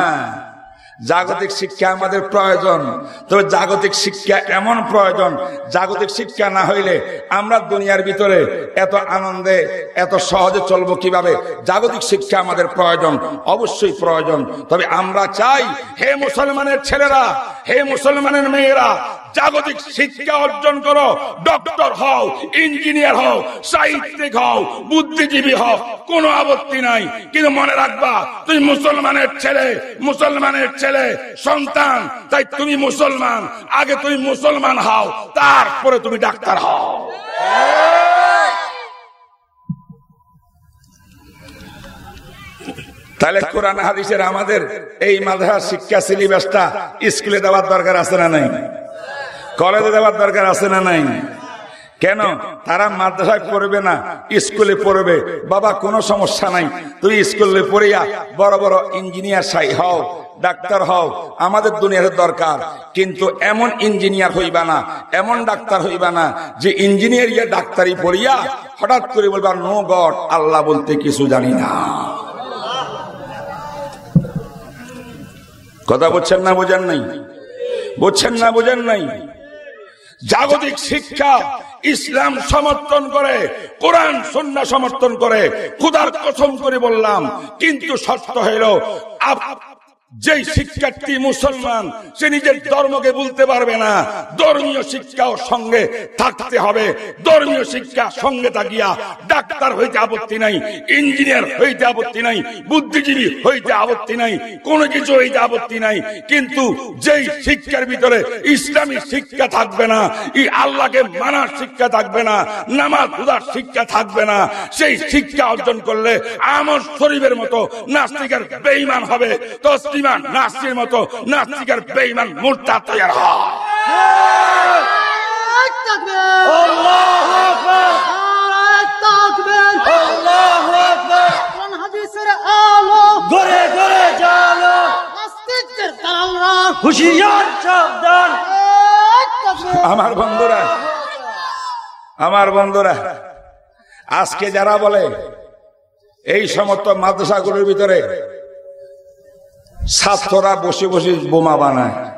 জাগতিক শিক্ষা আমাদের প্রয়োজন। তবে জাগতিক শিক্ষা এমন প্রয়োজন, জাগতিক শিক্ষা না হইলে আমরা দুনিয়ার ভিতরে এত আনন্দে, এত সহজে চলবো কীভাবে? জাগতিক শিক্ষা আমাদের প্রয়োজন, অবশ্যই প্রয়োজন। তবে আমরা চাই, হে মুসলমানের ছেলেরা, হে মুসলমানের মেয়েরা জাগতিক শিক্ষা অর্জন করো। ডক্টর হও, ইঞ্জিনিয়ার হও, সাহিত্যিক হও, বুদ্ধিজীবী হও, কোনো আপত্তি নাই। কিন্তু মনে রাখবা, তুমি মুসলমানের ছেলে মুসলমানের ছেলে, সন্তান, তাই তুমি মুসলমান। আগে তুমি মুসলমান হও, তারপরে তুমি ডাক্তার হও। তাহলে কোরআন হাদিসের আমাদের এই মাদ্রাসা শিক্ষা সিলেবাসটা স্কুলে দেওয়ার দরকার আছে না নাই? কলেজে দেওয়ার দরকার আছে না নাই? কেন? তারা মাদ্রাসায় পড়বে না স্কুলে পড়বে। বাবা কোনো সমস্যা নাই। তুই স্কুলে পড়িয়া বড় বড় ইঞ্জিনিয়ার সাই হও ডাক্তার হও আমাদের দুনিয়ার দরকার। কিন্তু এমন ইঞ্জিনিয়ার হইবা না এমন ডাক্তার হইবা না যে ইঞ্জিনিয়ার ইয়া ডাক্তারি পড়িয়া হঠাৎ করে বলবা নো গড আল্লাহ বলতে কিছু জানি না। কথা বলছেন না বোঝেন নাই? বুঝছেন না বোঝেন নাই? জাগতিক শিক্ষা ইসলাম সমর্থন করে, কোরআন সন্না সমর্থন করে খুদার প্রথম করে বললাম, কিন্তু সত্য হইল যেই শিক্ষার্থী মুসলমান, সে নিজের ধর্মকে বলতে পারবে না। ধর্মীয় শিক্ষাও সঙ্গে থাকতে হবে। ধর্মীয় শিক্ষা সঙ্গে থাকিয়া ডাক্তার হইতে আপত্তি নাই, ইঞ্জিনিয়ার হইতে আপত্তি নাই, বুদ্ধিজীবী হইতে আপত্তি নাই, কোনো কিছু হইতে আপত্তি নাই। কিন্তু যেই শিক্ষার ভিতরে ইসলামী শিক্ষা থাকবে না এই আল্লাহকে মানার শিক্ষা থাকবে না, নামাজ উদার শিক্ষা থাকবে না, সেই শিক্ষা অর্জন করলে আমর শরীফের মতো নাস্তিকের বেইমান হবে। তসলিমান নাস্তির মতো নাস্তিকের বেইমান মূর্তা তৈরি হয়। আল্লাহু আকবার। আল্লাহু আকবার। কোন হাদিসের আলো? ঘরে ঘরে জালো। নাস্তিকদের কালরা হুশিয়ার সাবধান। আমার বন্ধুরা আমার বন্ধুরা আজকে যারা বলে এই সমস্ত মাদ্রাসাগুলোর ভিতরে ছাত্ররা বসে বসে বোমা বানায়।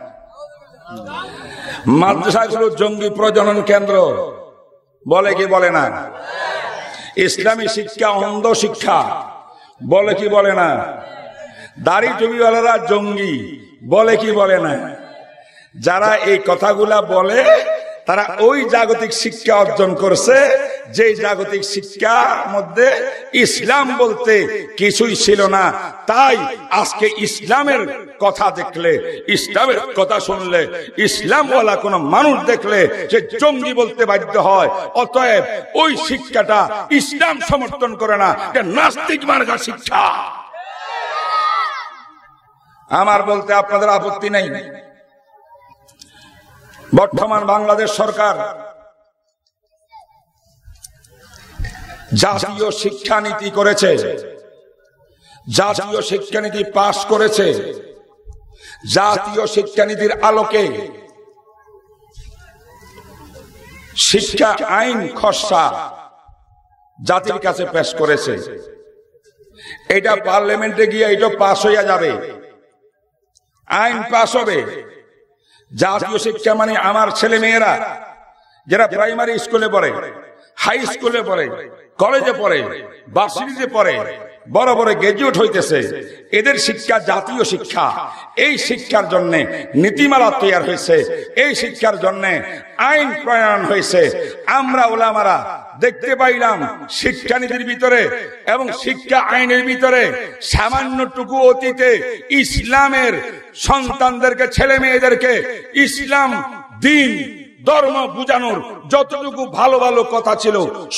মাদ্রাসাগুলো জঙ্গি প্রজনন কেন্দ্র। বলে কি বলে না? ইসলামী শিক্ষা, অন্ধ শিক্ষা। বলে কি বলে না? দাড়ি টুপিওয়ালারা জঙ্গি। বলে কি বলে না? যারা এই কথাগুলা বলে, তারা ওই জাগতিক শিক্ষা অর্জন করছে যে জাগতিক শিক্ষার মধ্যে ইসলাম বলতে কিছুই ছিল না, তাই আজকে ইসলামের কথা দেখলে, ইসলামের কথা শুনলে, ইসলামওয়ালা কোন মানুষ দেখলে সে জঙ্গি বলতে বাধ্য হয়। অতএব ওই শিক্ষাটা ইসলাম সমর্থন করে না নাস্তিক মার্গা শিক্ষা। আমার বলতে আপনাদের আপত্তি নেই। বর্তমান বাংলাদেশ সরকার জাতীয় শিক্ষানীতি করেছে, জাতীয় শিক্ষানীতি পাশ করেছে, জাতীয় শিক্ষানীতির আলোকে শিক্ষা আইন খসড়া জাতির কাছে পেশ করেছে। এটা পার্লামেন্টে গিয়ে এটা পাশ হইয়া যাবে। আইন পাশ হবে। জাতীয় শিক্ষা মানে আমার ছেলে মেয়েরা যারা প্রাইমারি স্কুলে পড়ে হাই স্কুলে পড়ে কলেজে পড়ে ভার্সিটিতে পড়ে, বড় বড় গ্রাজুয়েট হইতেছে। এদের শিক্ষা জাতীয় শিক্ষা। এই শিক্ষার জন্য নীতিমালা তৈরি হয়েছে। এই শিক্ষার জন্য আইন প্রণয়ন হয়েছে। আমরা ওলামারা দেখতে পাইলাম শিক্ষানীতির ভিতরে এবং শিক্ষা আইনের ভিতরে সামান্যটুকু অতীতে ইসলামের সন্তানদেরকে ছেলে মেয়েদেরকে ইসলাম দিন ধর্ম বুঝানোর যতটুকু ভালো ভালো কথা ছিল,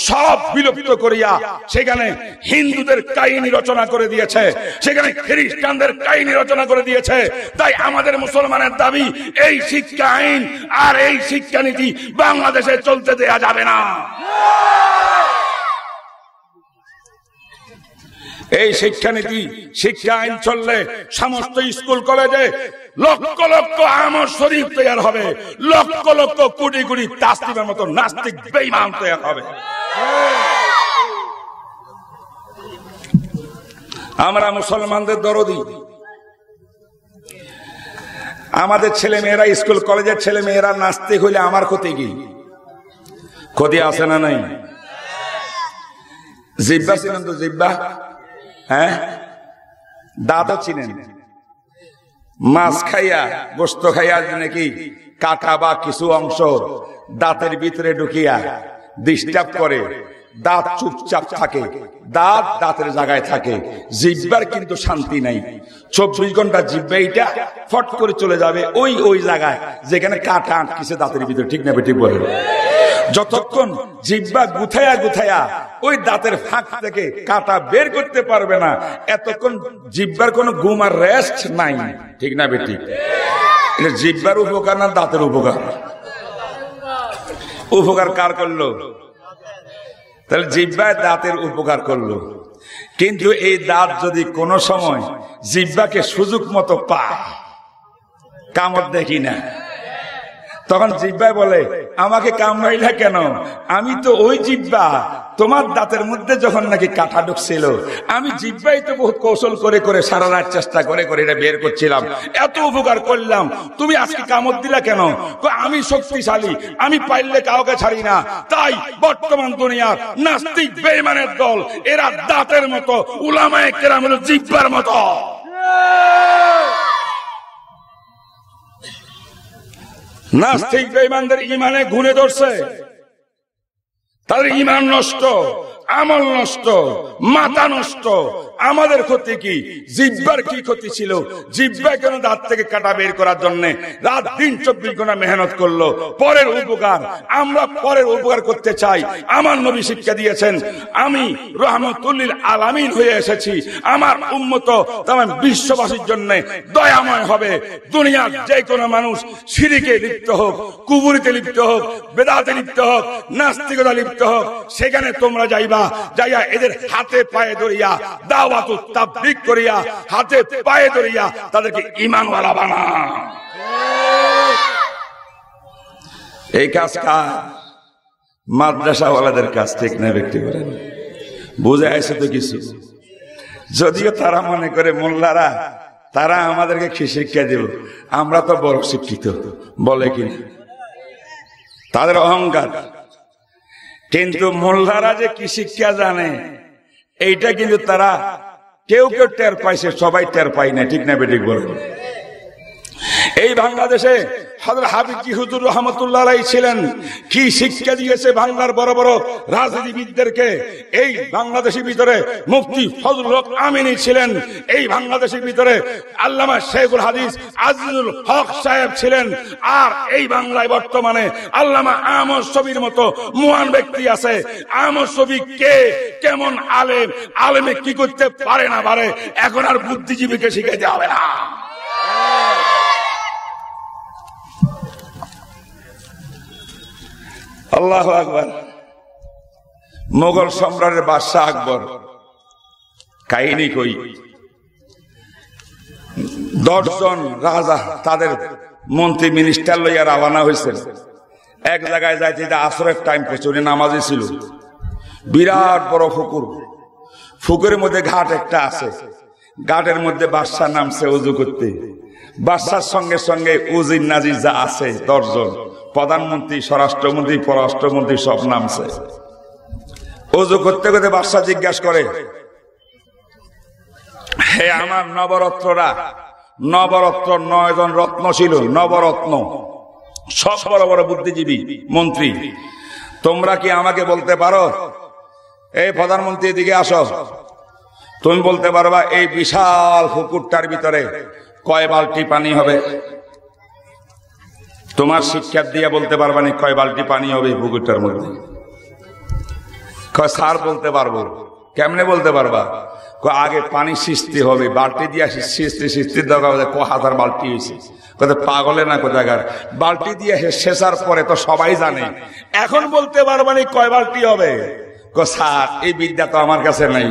সব বিলুপ্ত করিয়া সেখানে হিন্দুদের কাহিনী রচনা করে দিয়েছে, সেখানে খ্রিস্টানদের কাহিনী রচনা করে দিয়েছে। তাই আমাদের মুসলমানের দাবি, এই শিক্ষা আইন আর এই শিক্ষানীতি বাংলাদেশে চলতে দেয়া যাবে না। এই শিক্ষানীতি শিক্ষা আইন চললে সমস্ত স্কুল কলেজে লক্ষ লক্ষ আমর শরীফ তৈরি হবে। লক্ষ লক্ষ কোটি কোটি তাস্তিমের মতো নাস্তিক বেইমান তৈরি হবে। আমরা মুসলমানদের দরদি। আমাদের ছেলে মেয়েরা স্কুল, কলেজের ছেলে মেয়েরা নাস্তিক হইলে আমার ক্ষতি কি? ক্ষতি আছে না নাই? জিব্বা ছিলেন তো জিব্বা? হ্যাঁ? দাদা চিনেন। মাছ খাইয়া, গোস্ত খাইয়া নাকি কাটা বা কিছু অংশ দাঁতের ভিতরে ঢুকিয়া ডিস্টার্ব করে, দাঁত চুপচাপ থাকে, দাঁত দাঁতের জায়গায় থাকে, জিব্বার কিন্তু শান্তি নাই। চব্বিশ ঘণ্টা জিব্বা এইটা ফট করে চলে যাবে ওই ওই জায়গায় যেখানে কাটা আটকিছে দাঁতের ভিতরে, ঠিক না ঠিক বলে যতক্ষণ জিব্বা গুথায়া গুথায়া ওই দাঁতের ফাঁক থেকে কাটা বের করতে পারবে না, এতক্ষণ জিব্বার কোনো ঘুম আর রেস্ট নাই। ঠিক না বেটি? জিব্বার উপকার না দাঁতের উপকার? উপকার কার করল? তাহলে জিব্বায় দাঁতের উপকার করল। কিন্তু এই দাঁত যদি কোনো সময় জিব্বাকে সুযোগ মতো পায়, কামড় দেখি না। তখন জিব্বায় বলে, আমাকে কামড়াইলা কেন? আমি তো ওই জিব্বা। তোমার দাঁতের মধ্যে যখন নাকি কাঁটা ঢুকছিল, আমি জিব্বাই তো বহুত কৌশল করে করে সারা রাত চেষ্টা করে করে এটা বের করছিলাম। এত উপকার করলাম। তুমি আজকে কামড় দিলা কেন? আমি শক্তিশালী। আমি পাইলে কাউকে ছাড়ি না। তাই বর্তমান দুনিয়ার নাস্তিক বেইমানের দল, এরা দাঁতের মতো, উলামায় কেরাম জিব্বার মতো। নাস্তিক বেঈমানদের ইমানে গুনে ধরছে। তাদের ইমান নষ্ট আমল নষ্ট মাথা নষ্ট আমাদের ক্ষতি কি? জিব্বার কি ক্ষতি ছিল? জিব্বা কেন দাঁত থেকে কাটা বের করার জন্য রাত দিন চব্বিশ ঘণ্টা মেহনত করল? পরের উপকার, আমরা পরের উপকার করতে চাই। আমার নবী শিক্ষা দিয়েছেন, আমি রহমতুল্লিল আলামিন হয়ে এসেছি। আমার উন্মত তেমন বিশ্ববাসীর জন্য দয়াময় হবে। দুনিয়ার যে কোনো মানুষ সিঁড়িকে লিপ্ত হোক, কুবুরিতে লিপ্ত হোক, বেদাতে লিপ্ত হোক, নাস্তিকতা লিপ্ত হোক, সেখানে তোমরা যাইবা, যাইয়া এদের হাতে পায়ে ধরিয়া করিয়া, হাতে পায়ে ধরিয়া তাদেরকে ইমানওয়ালা বানা। এই কাজ কার মাদ্রাসাওয়ালাদের কাজ ঠিক না ব্যক্তি করেন বুঝে আসে তো কিছু? যদিও তারা মনে করে, মোল্লারা, তারা আমাদেরকে কি শিক্ষা দেব আমরা তো বড় শিক্ষিত, বলে কি তাদের অহংকার। কিন্তু মোল্লারা যে কি শিক্ষা জানে এইটা কিন্তু তারা কেউ কেউ টের পাইছে, সবাই টের পাই না, ঠিক না বেটিক বলব এই বাংলাদেশে হুজুর রহমতুল্লাহ ছিলেন। কি বাংলার বড় বড় এই বাংলাদেশের ভিতরে ছিলেন। এই বাংলাদেশের ভিতরে শেখুল হাদিস হক সাহেব ছিলেন। আর এই বাংলায় বর্তমানে আল্লামা আমর ছবির মতো মহান ব্যক্তি আছে। আমর ছবি কে কেমন আলেম, আলেমে কি করতে পারে না পারে, এখন আর বুদ্ধিজীবীকে শিখাইতে হবে না। আল্লাহ আকবর। মোগল সম্রাটের বাদশাহ আকবর। কাহিনী কই? দশজন রাজা তাদের মন্ত্রী মিনিস্টার লইয়া রওনা হয়েছেন এক জায়গায় যাইতে আসরের টাইম পেছনে নামাজে ছিল। বিরাট বড় ফুকুর। ফুকুরের মধ্যে ঘাট একটা আছে। ঘাটের মধ্যে বাদশাহ নামছে উজু করতে। বাদশার সঙ্গে সঙ্গে উজির নাজির যা আছে, দশজন। প্রধানমন্ত্রী, স্বরাষ্ট্রমন্ত্রী, পররাষ্ট্রমন্ত্রী সব নামছে। উজু করতে করতে বাদশাহ জিজ্ঞাসা করে, হে আমার নবরত্নরা, নবরত্ন নয় জন রত্ন ছিল, নবরত্ন, সব বড় বড় বুদ্ধিজীবী মন্ত্রী। তোমরা কি আমাকে বলতে পারো? এই প্রধানমন্ত্রী এদিকে আসো। তুমি বলতে পারবা, এই বিশাল পুকুরটার ভিতরে কয় বালতি পানি হবে? তোমার শিক্ষা দিয়ে বলতে পারবা না, কয় বালতি পানি হবে পুকুরটার মধ্যে? কয়, স্যার, বলতে পারব। কেমনে বলতে পারবা? কয়, আগে পানি সৃষ্টি হবে, বালতি দিয়ে সৃষ্টি সৃষ্টির দরকার ক হাজার বালতি হয়েছে কোথায় পাগলে না কোথাকার? বালতি দিয়ে শেষার পরে তো সবাই জানে। এখন বলতে পারবা না কয় বালতি হবে? কো স্যার, এই বিদ্যা তো আমার কাছে নাই।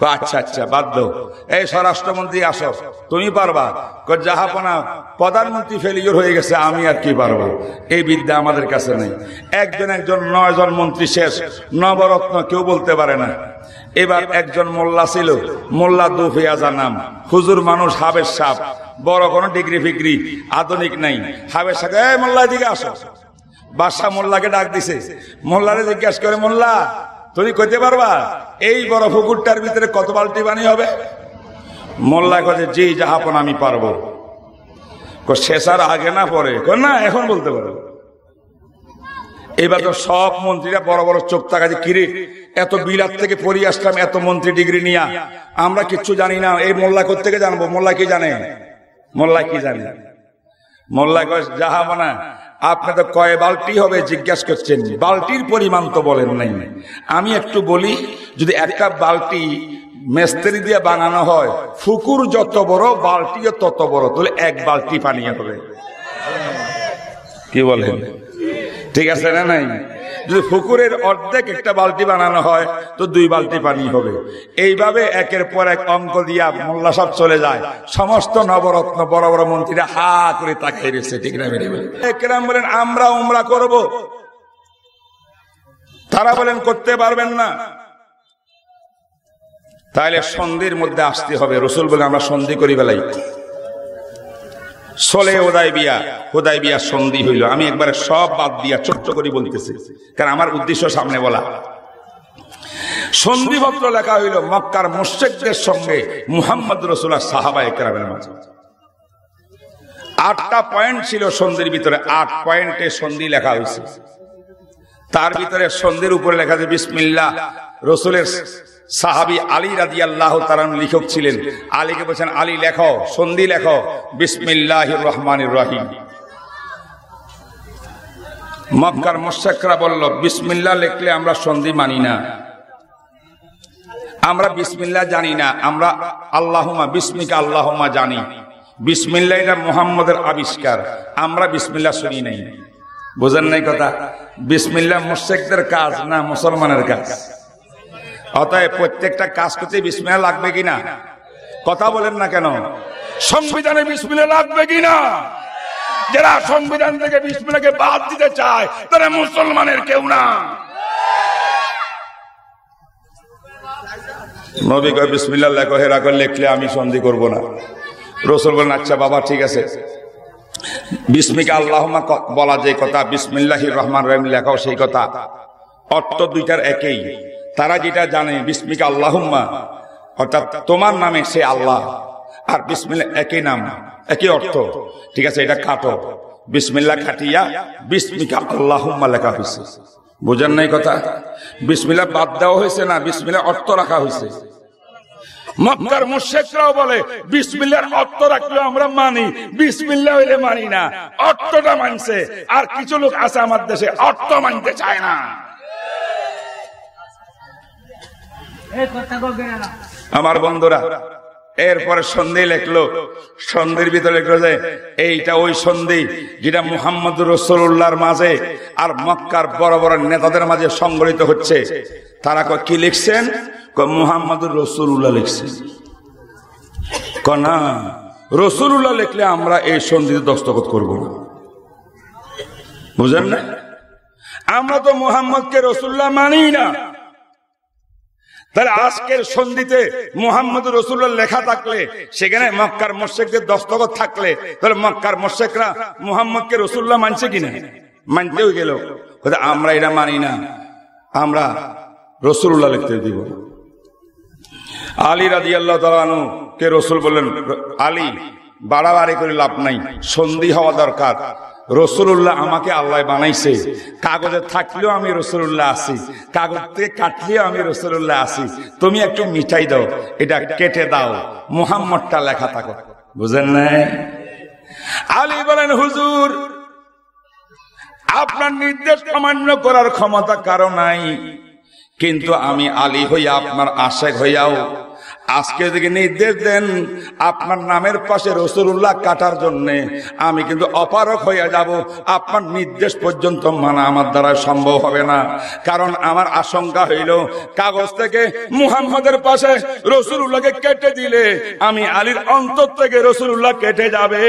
আচ্ছা আচ্ছা বাধ্য এই স্বরাষ্ট্রমন্ত্রী, আসো। তুমি পারবা? কো জাহাপনা প্রধানমন্ত্রী ফেলিওর হয়ে গেছে, আমি আর কি পারব? এই বিদ্যা আমাদের কাছে নেই। একজন একজন, নয় জন মন্ত্রী শেষ। নবরত্ন কেউ বলতে পারে না। এবার একজন মোল্লা ছিল, মোল্লা দুফিয়াজা নাম। হুজুর মানুষ হাবের সাপ। বড় কোনো ডিগ্রি ফিগ্রি আধুনিক নাই। হাবের সাপ, এই মোল্লা দিকে আসো। বাদশাহ মোল্লাকে ডাক দিছে। মোল্লারে জিজ্ঞাসা করে, মোল্লা তুমি কইতে পারবা, এই বড় পুকুরটার ভিতরে কত বালতি পানি হবে? মোল্লা কছে জি জাহাপন আমি পারব। কো শেষার আগে না পরে। কো, না, এখন বলতে পারব। এবার তো সব মন্ত্রীরা বড় বড় চোখ তাকাতে কিরে এত বিলাত থেকে পড়িয়ে আসলাম, এত মন্ত্রী ডিগ্রি নিয়া। আমরা কিচ্ছু জানি না, এই মোল্লা থেকে জানব? মোল্লা কি জানে? মোল্লা কি জানে? মোল্লা কয় জাহাবনা আপনি তো কয় বালতি হবে জিজ্ঞাসা করছেন? বালতির পরিমাণ তো বলেন নাই। আমি একটু বলি, যদি একটা বালতি মেস্ত্রি দিয়ে বানানো হয়, ফুকুর যত বড় বালটিও তত বড়। তাহলে এক বালতি পানি হবে। কি বলেন? ঠিক আছে না নাই? যদি পুকুরের অর্ধেক একটা বালতি বানানো হয়, তো দুই বালতি পানি হবে। এইভাবে একের পর এক অঙ্ক দিয়া মোল্লা সব চলে যায়। সমস্ত নবরত্ন বড় বড় মন্ত্রীরা হা করে তাকিয়ে রয়েছে, ঠিক না বেরিয়ে একরাম বলেন, আমরা উমরা করব। তারা বলেন, করতে পারবেন না। তাহলে সন্ধির মধ্যে আসতে হবে। রসুল বলে আমরা সন্ধি করি বেলাই চলে ওদায় বিয়া ওদায় বিয়া সন্ধি হইল। আমি একবারে সব বাদ দিয়া ছোট্ট করে বলতেছি। কারণ আমার উদ্দেশ্য সামনে বলা। সন্ধিপত্র লেখা হইল মক্কার মোশেকদের সঙ্গে মুহাম্মদ রসুল্লাহ সাহাবা একরামের মাঝে। আটটা পয়েন্ট ছিল সন্ধির ভিতরে। আট পয়েন্টে সন্ধি লেখা হয়েছে তার ভিতরে সন্ধির উপরে লেখা আছে বিসমিল্লা রসুলের সাহাবি আলী রাজি আল্লাহ তারান লিখক ছিলেন। আলীকে বলছেন, আলী, লেখো, সন্ধি লেখো। বিসমিল্লাহ রহমান রহিম। মক্কার মোশেকরা বলল বিসমিল্লা লেখলে আমরা সন্ধি মানি না। আমরা বিসমিল্লা জানি না। আমরা আল্লাহমা বিসমিকা আল্লাহমা জানি। বিসমিল্লা এটা মোহাম্মদের আবিষ্কার। আমরা বিসমিল্লা শুনি নাই। বুঝেন নাই কথা? বিসমিল্লা মোশেকদের কাজ না মুসলমানের কাজ? অতএব প্রত্যেকটা কাজ করতে বিসমিল্লা লাগবে কিনা? কথা বলেন না কেন? সংবিধানে বিসমিল্লা লাগবে কিনা? যারা সংবিধান থেকে বিসমিল্লাকে বাদ দিতে চায় তারা মুসলমানের কেউ না। নবী কয় বিসমিল্লা লেখো হেরা করে লেখলে আমি সন্ধি করব না। রসুল বলেন আচ্ছা বাবা ঠিক আছে। বিস্মিকা আল্লাহমা বলা যে কথা বিসমিল্লাহ রহমান রহিম লেখাও সেই কথা। অর্থ দুইটার একই। তারা যেটা জানে, বিস্মিকা আল্লাহম্মা, অর্থাৎ তোমার নামে সে আল্লাহ। আর বিসমিল্লা একই নাম, একই অর্থ। ঠিক আছে, এটা কাটো। বিসমিল্লা খাটিয়া বিস্মিকা আল্লাহম্মা লেখা হয়েছে বুঝেন নাই কথা? বিসমিল্লা বাদ দেওয়া হয়েছে না বিসমিল্লা অর্থ রাখা হয়েছে বলে আমরা মানি হইলে মানি না। অর্থটা মানছে, আর কিছু লোক আছে আমার দেশে, অর্থ মানতে চায় না। আমার বন্ধুরা, এরপরে সন্ধি লেখলো, সন্ধির ভিতরে লেখলো যে, এইটা ওই সন্ধি যেটা মুহাম্মদ রসুল্লাহর মাঝে আর মক্কার বড় বড় নেতাদের মাঝে সংগঠিত হচ্ছে। তারা কি লিখছেন? মুহাম্মদুর রসুল্লাহ লিখছেন না রসুল্লাহ লিখলে আমরা এই সন্ধিতে দস্তখত করব না। বুঝেন না? আমরা তো মোহাম্মদকে রসুল্লাহ মানি না। তাহলে আজকের সন্ধিতে মোহাম্মদ রসুল্লাহ লেখা থাকলে, সেখানে মক্কার মোশেকদের দস্তখত থাকলে, তাহলে মক্কার মোশেকরা মোহাম্মদকে রসুল্লাহ মানছে কিনা মানতেও গেল। আমরা এটা মানি না। আমরা রসুল্লাহ লিখতে দিব। আলী রাজি আল্লাহ তালু কে রসুল বললেন, আলী, বাড়াবাড়ি করে লাভ নাই। সন্ধি হওয়া দরকার। রসুল্লাহ আমাকে আল্লাহ বানাইছে। কাগজে থাকলেও আমি রসুল্লাহ আছি। কাগজ থেকে কাটলেও আমি রসুল্লাহ আছি। তুমি একটু মিঠাই দাও, এটা কেটে দাও। মুহাম্মদটা লেখা থাকো। বুঝেন নাই? আলী বলেন, হুজুর, আপনার নির্দেশ অমান্য করার ক্ষমতা কারও নাই। কিন্তু আমি আলী হইয়া আপনার আশেক হইয়াও আজকে যদি নির্দেশ দেন আপনার নামের পাশে রসুল্লাহ কাটার জন্য, আমি কিন্তু অপারক হইয়া যাব। আপনার নির্দেশ পর্যন্ত মানা আমার দ্বারা সম্ভব হবে না। কারণ আমার আশঙ্কা হইল, কাগজ থেকে মুহাম্মদের পাশে রসুল্লাহকে কেটে দিলে আমি আলীর অন্তর থেকে রসুল্লাহ কেটে যাবে।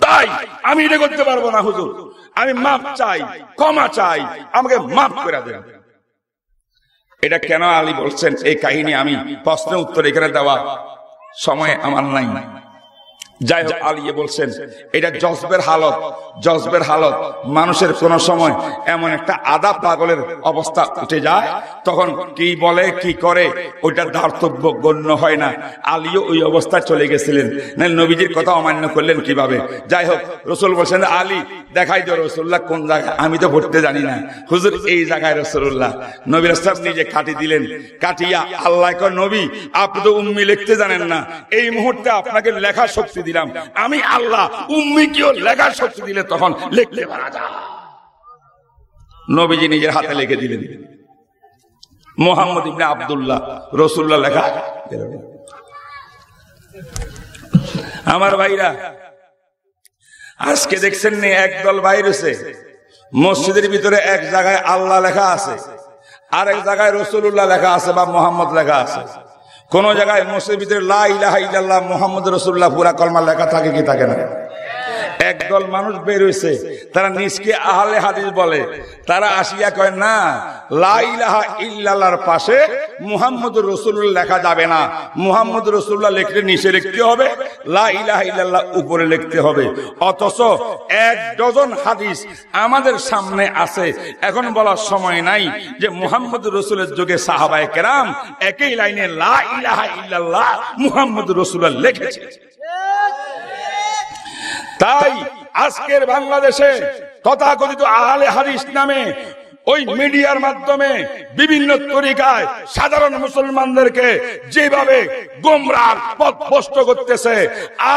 তাই আমি এটা করতে পারব না, হুজুর। আমি মাপ চাই, ক্ষমা চাই, আমাকে মাফ করে দেন। এটা কেন আলী বলছেন? এই কাহিনী আমি প্রশ্নের উত্তর এখানে দেওয়া সময় আমার নাই। যাই হোক আলিয়ে বলছেন এটা জজবের হালত জজবের হালত। মানুষের কোন সময় এমন একটা আদা পাগলের অবস্থা উঠে যায় তখন কি বলে কি করে ওইটার দার্তব্য গণ্য হয় না। আলিও ওই অবস্থায় চলে গেছিলেন। না নবীজির কথা অমান্য করলেন কীভাবে? যাই হোক রসুল বলছেন আলী দেখাই দিও রসুল্লাহ কোন জায়গায় আমি তো ভরতে জানি না। হুজুর এই জায়গায় রসুল্লাহ নবীর সাহেব নিজে কাটি দিলেন। কাটিয়া আল্লাহ নবী আপনি তো উম্মি লিখতে জানেন না। এই মুহূর্তে আপনাকে লেখা শক্তি দিলাম। আমি আল্লাহ উম্মি কেউ লেখার শক্তি দিলে তখন লিখতে পারা যায়। নবীজি নিজের হাতে লিখে দিলেন। মোহাম্মদ ইবনে আব্দুল্লাহ রসুল্লাহ লেখা। আমার ভাইরা, আজকে দেখছেন নি একদল বাইরেছে মসজিদের ভিতরে এক জায়গায় আল্লাহ লেখা আছে আর এক জায়গায় রসুল্লাহ লেখা আছে বা মোহাম্মদ লেখা আছে। কোন জায়গায় মসজিদের ভিতরে লা ইলাহা ইল্লাল্লাহ মোহাম্মদ রসুল্লাহ পুরা কলমা লেখা থাকে কি থাকে না? একদল মানুষ বের হয়েছে তারা নিজকে আহলে হাদিস বলে। তারা আসিয়া কয়, না লাইলাহা ইল্লাল্লাহর পাশে মুহাম্মদ রসুল্লাহ লেখা যাবে না। মুহাম্মদ রসুল্লাহ লিখলে নিচে লিখতে হবে লাইলাহা ইল্লাল্লাহ উপরে লিখতে হবে। অথচ এক ডজন হাদিস আমাদের সামনে আছে। এখন বলার সময় নাই যে মুহাম্মদ রসুলের যুগে সাহাবায়ে কেরাম একই লাইনে লা ইলাহা ইল্লাল্লাহ মুহাম্মদ রসুল্লাহ লিখেছে। তাই আজকের বাংলাদেশে তথাকথিত আহলে হাদিস নামে ওই মিডিয়ার মাধ্যমে বিভিন্ন তরিকায় সাধারণ মুসলমানদেরকে যেভাবে গোমরার পথ স্পষ্ট করতেছে,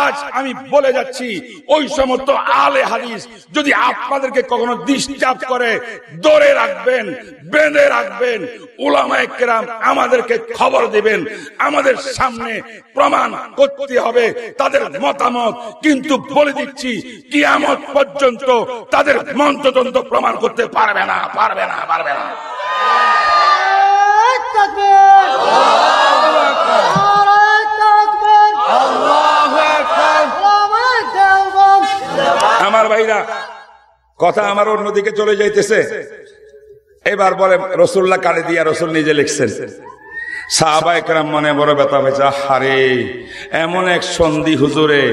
আজ আমি বলে যাচ্ছি, ওই সমস্ত আলে হাদিস যদি আপনাদেরকে কখনো ডিস্টার্ব করে, ধরে রাখবেন, বেঁধে রাখবেন, উলামায়ে আমাদেরকে খবর দিবেন, আমাদের সামনে প্রমাণ করতে হবে তাদের মতামত। কিন্তু বলে দিচ্ছি, কিয়ামত পর্যন্ত তাদের মন্ত্রতন্ত্র প্রমাণ করতে পারবে না, পারবে না পারবে না। ওলামায়ে দেওবন্দ আমার ভাইরা কথা আমার অন্যদিকে চলে যাইতেছে। এবার বলে রসুল্লাহ কালে দিয়া রসুল নিজে লিখছেন সাহাবা একরাম মনে বড় ব্যথা হয়েছে হারে এমন এক সন্ধি হুজুরে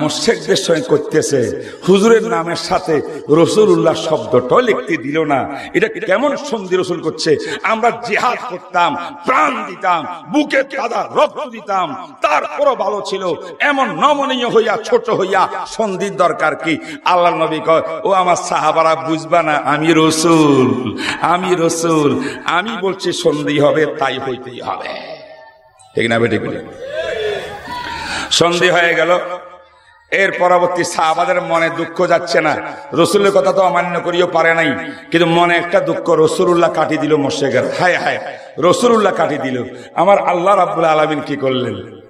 মুর্শেকদের সঙ্গে করতেছে। হুজুরের নামের সাথে রসুল উল্লাহ শব্দটাও লিখতে দিল না। এটা কেমন সন্ধি রসুল করছে? আমরা জেহাদ করতাম, প্রাণ দিতাম, বুকে কাদা রক্ত দিতাম, তারপরও ভালো ছিল। এমন নমনীয় হইয়া, ছোট হইয়া সন্ধির দরকার কি? আল্লাহ নবী কয়, ও আমার সাহাবারা, বুঝবা না, আমি রসুল আমি রসুল, আমি বলছি সন্ধি হবে, তাই হইতেই হবে। ঠিক না বেটি? সন্ধি হয়ে গেল। এর পরবর্তী সাহাবাদের মনে দুঃখ যাচ্ছে না। রসুলের কথা তো অমান্য করিও পারে নাই। কিন্তু মনে একটা দুঃখ রসুল্লাহ কাটি দিল মোশেকের হায় হায় রসুল্লাহ কাটি দিল। আমার আল্লাহ রাবুল আলমিন কি করলেন?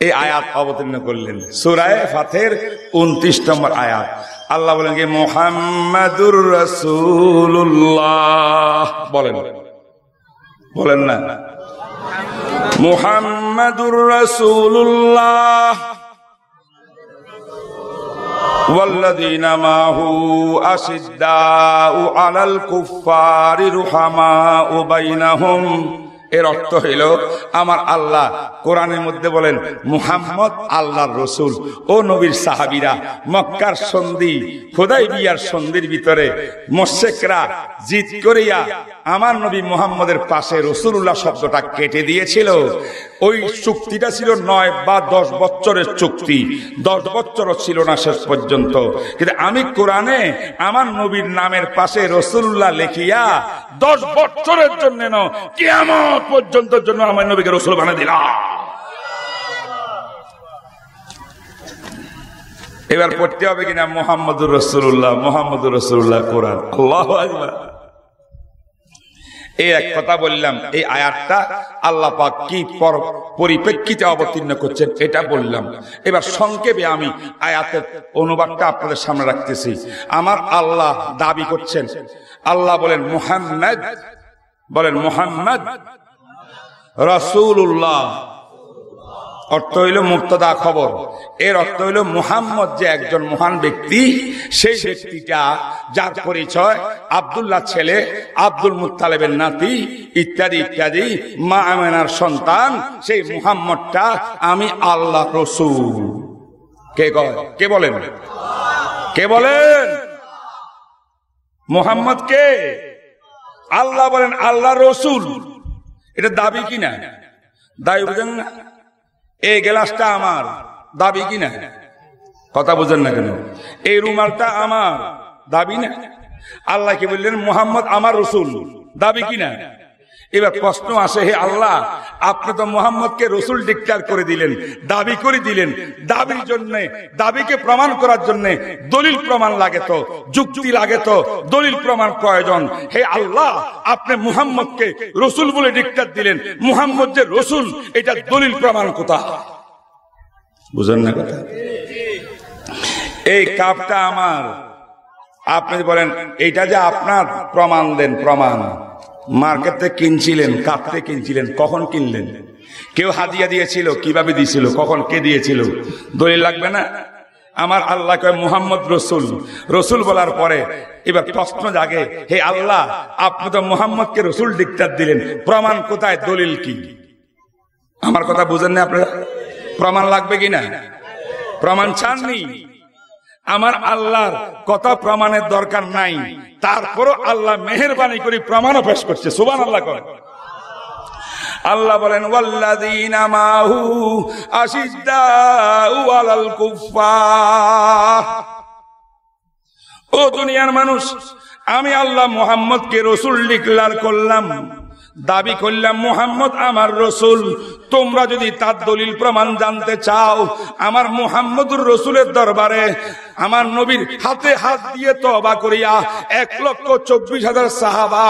এই আয়াত অবতীর্ণ করলেন। সুরায় ফাতের উনত্রিশ নম্বর আয়াত। আল্লাহ বলেন কি, মোহাম্মদুর রসুল্লাহ বলেন। বলেন না। মোহাম্মদুর রাসূলুল্লাহ। والذين معه أشداء على الكفار رحماء بينهم এর অর্থ হইল, আমার আল্লাহ কোরআনের মধ্যে বলেন, মুহাম্মদ আল্লাহর রসুল। ও নবীর সাহাবিরা, মক্কার সন্ধি খোদাই বিয়ার সন্ধির ভিতরে মোশেকরা জিত করিয়া আমার নবী মুহাম্মদের পাশে রসুল্লাহ শব্দটা কেটে দিয়েছিল। ওই চুক্তিটা ছিল নয় বা দশ বছরের চুক্তি। দশ বছরও ছিল না শেষ পর্যন্ত। কিন্তু আমি কোরআনে আমার নবীর নামের পাশে রসুল্লাহ লেখিয়া দশ বছরের জন্য ন কেমন পর্যন্ত জন্য আমার নবীকে রসুল বানিয়ে দিলাম। এবার পড়তে হবে কিনা মোহাম্মদুর রসুল্লাহ মোহাম্মদুর রসুল্লাহ কোরআন। আল্লাহ এই এক কথা বললাম, এই আয়াতটা আল্লাহ পাক কি পরিপ্রেক্ষিতে অবতীর্ণ করছেন এটা বললাম। এবার সংক্ষেপে আমি আয়াতের অনুবাদটা আপনাদের সামনে রাখতেছি। আমার আল্লাহ দাবি করছেন, আল্লাহ বলেন মুহাম্মদ বলেন মুহাম্মদ রসুল্লাহ অর্থ হইল মুক্তদা খবর। এর অর্থ হইল মুহাম্মদ যে একজন মহান ব্যক্তি, সেই ব্যক্তিটা যার পরিচয় আবদুল্লাহ ছেলে, আব্দুল মুতালেবের নাতি, ইত্যাদি ইত্যাদি, মা আমেনার সন্তান, সেই মুহাম্মদটা আমি আল্লাহ রসুল। কে কে বলেন? কে বলেন? মুহাম্মদ কে? আল্লাহ বলেন আল্লাহ রসুল। এটা দাবি কিনা? দাবি বুঝেন না। এই গ্লাসটা আমার, দাবি কিনা? কথা বুঝেন না কেন? এই রুমালটা আমার, দাবি না? আল্লাহ কি বললেন? মোহাম্মদ আমার রসুল, দাবি কিনা? এবার প্রশ্ন আসে, হে আল্লাহ, আপনি তো মোহাম্মদকে রসুল ডিক্টার করে দিলেন, দাবি করে দিলেন, দাবির জন্য, দাবিকে প্রমাণ করার জন্য দলিল প্রমাণ লাগে তো, যুক্তি লাগে তো, দলিল প্রমাণ প্রয়োজন। হে আল্লাহ, আপনি মুহাম্মদকে রসুল বলে ডিক্টার দিলেন, মুহাম্মদ যে রসুল, এটা দলিল প্রমাণ কোথা? বুঝেন না কথা? এই কাপটা আমার। আপনি বলেন এটা যে আপনার প্রমাণ দেন, প্রমাণ। মার্কেটে কিনছিলেন কাপতে কিনছিলেন, কখন কিনলেন? কেউ হাদিয়া দিয়েছিল, কীভাবে দিয়েছিল, কখন কে দিয়েছিল? দলিল লাগবে না? আমার আল্লাহ কয়, মোহাম্মদ রসুল। রসুল বলার পরে এবার প্রশ্ন জাগে, হে আল্লাহ, আপনি তো মোহাম্মদকে রসুল ডিক্টার দিলেন। প্রমাণ কোথায়? দলিল কি? আমার কথা বুঝেন না আপনারা? প্রমাণ লাগবে কিনা? প্রমাণ চাননি? আমার আল্লাহর কথা প্রমাণের দরকার নাই। তারপরও আল্লাহ মেহরবানি করে প্রমাণও পেশ করছে। সুবান আল্লাহ করে। আল্লাহ বলেন ও দুনিয়ার মানুষ, আমি আল্লাহ মোহাম্মদকে রসুল ডিক্লার করলাম, দাবি করলাম, মোহাম্মদ আমার রসুল। তোমরা যদি তার দলিল প্রমাণ জানতে চাও, আমার মোহাম্মদুর রসুলের দরবারে আমার নবীর হাতে হাত দিয়ে তবা করিয়া এক লক্ষ চব্বিশ হাজার সাহাবা,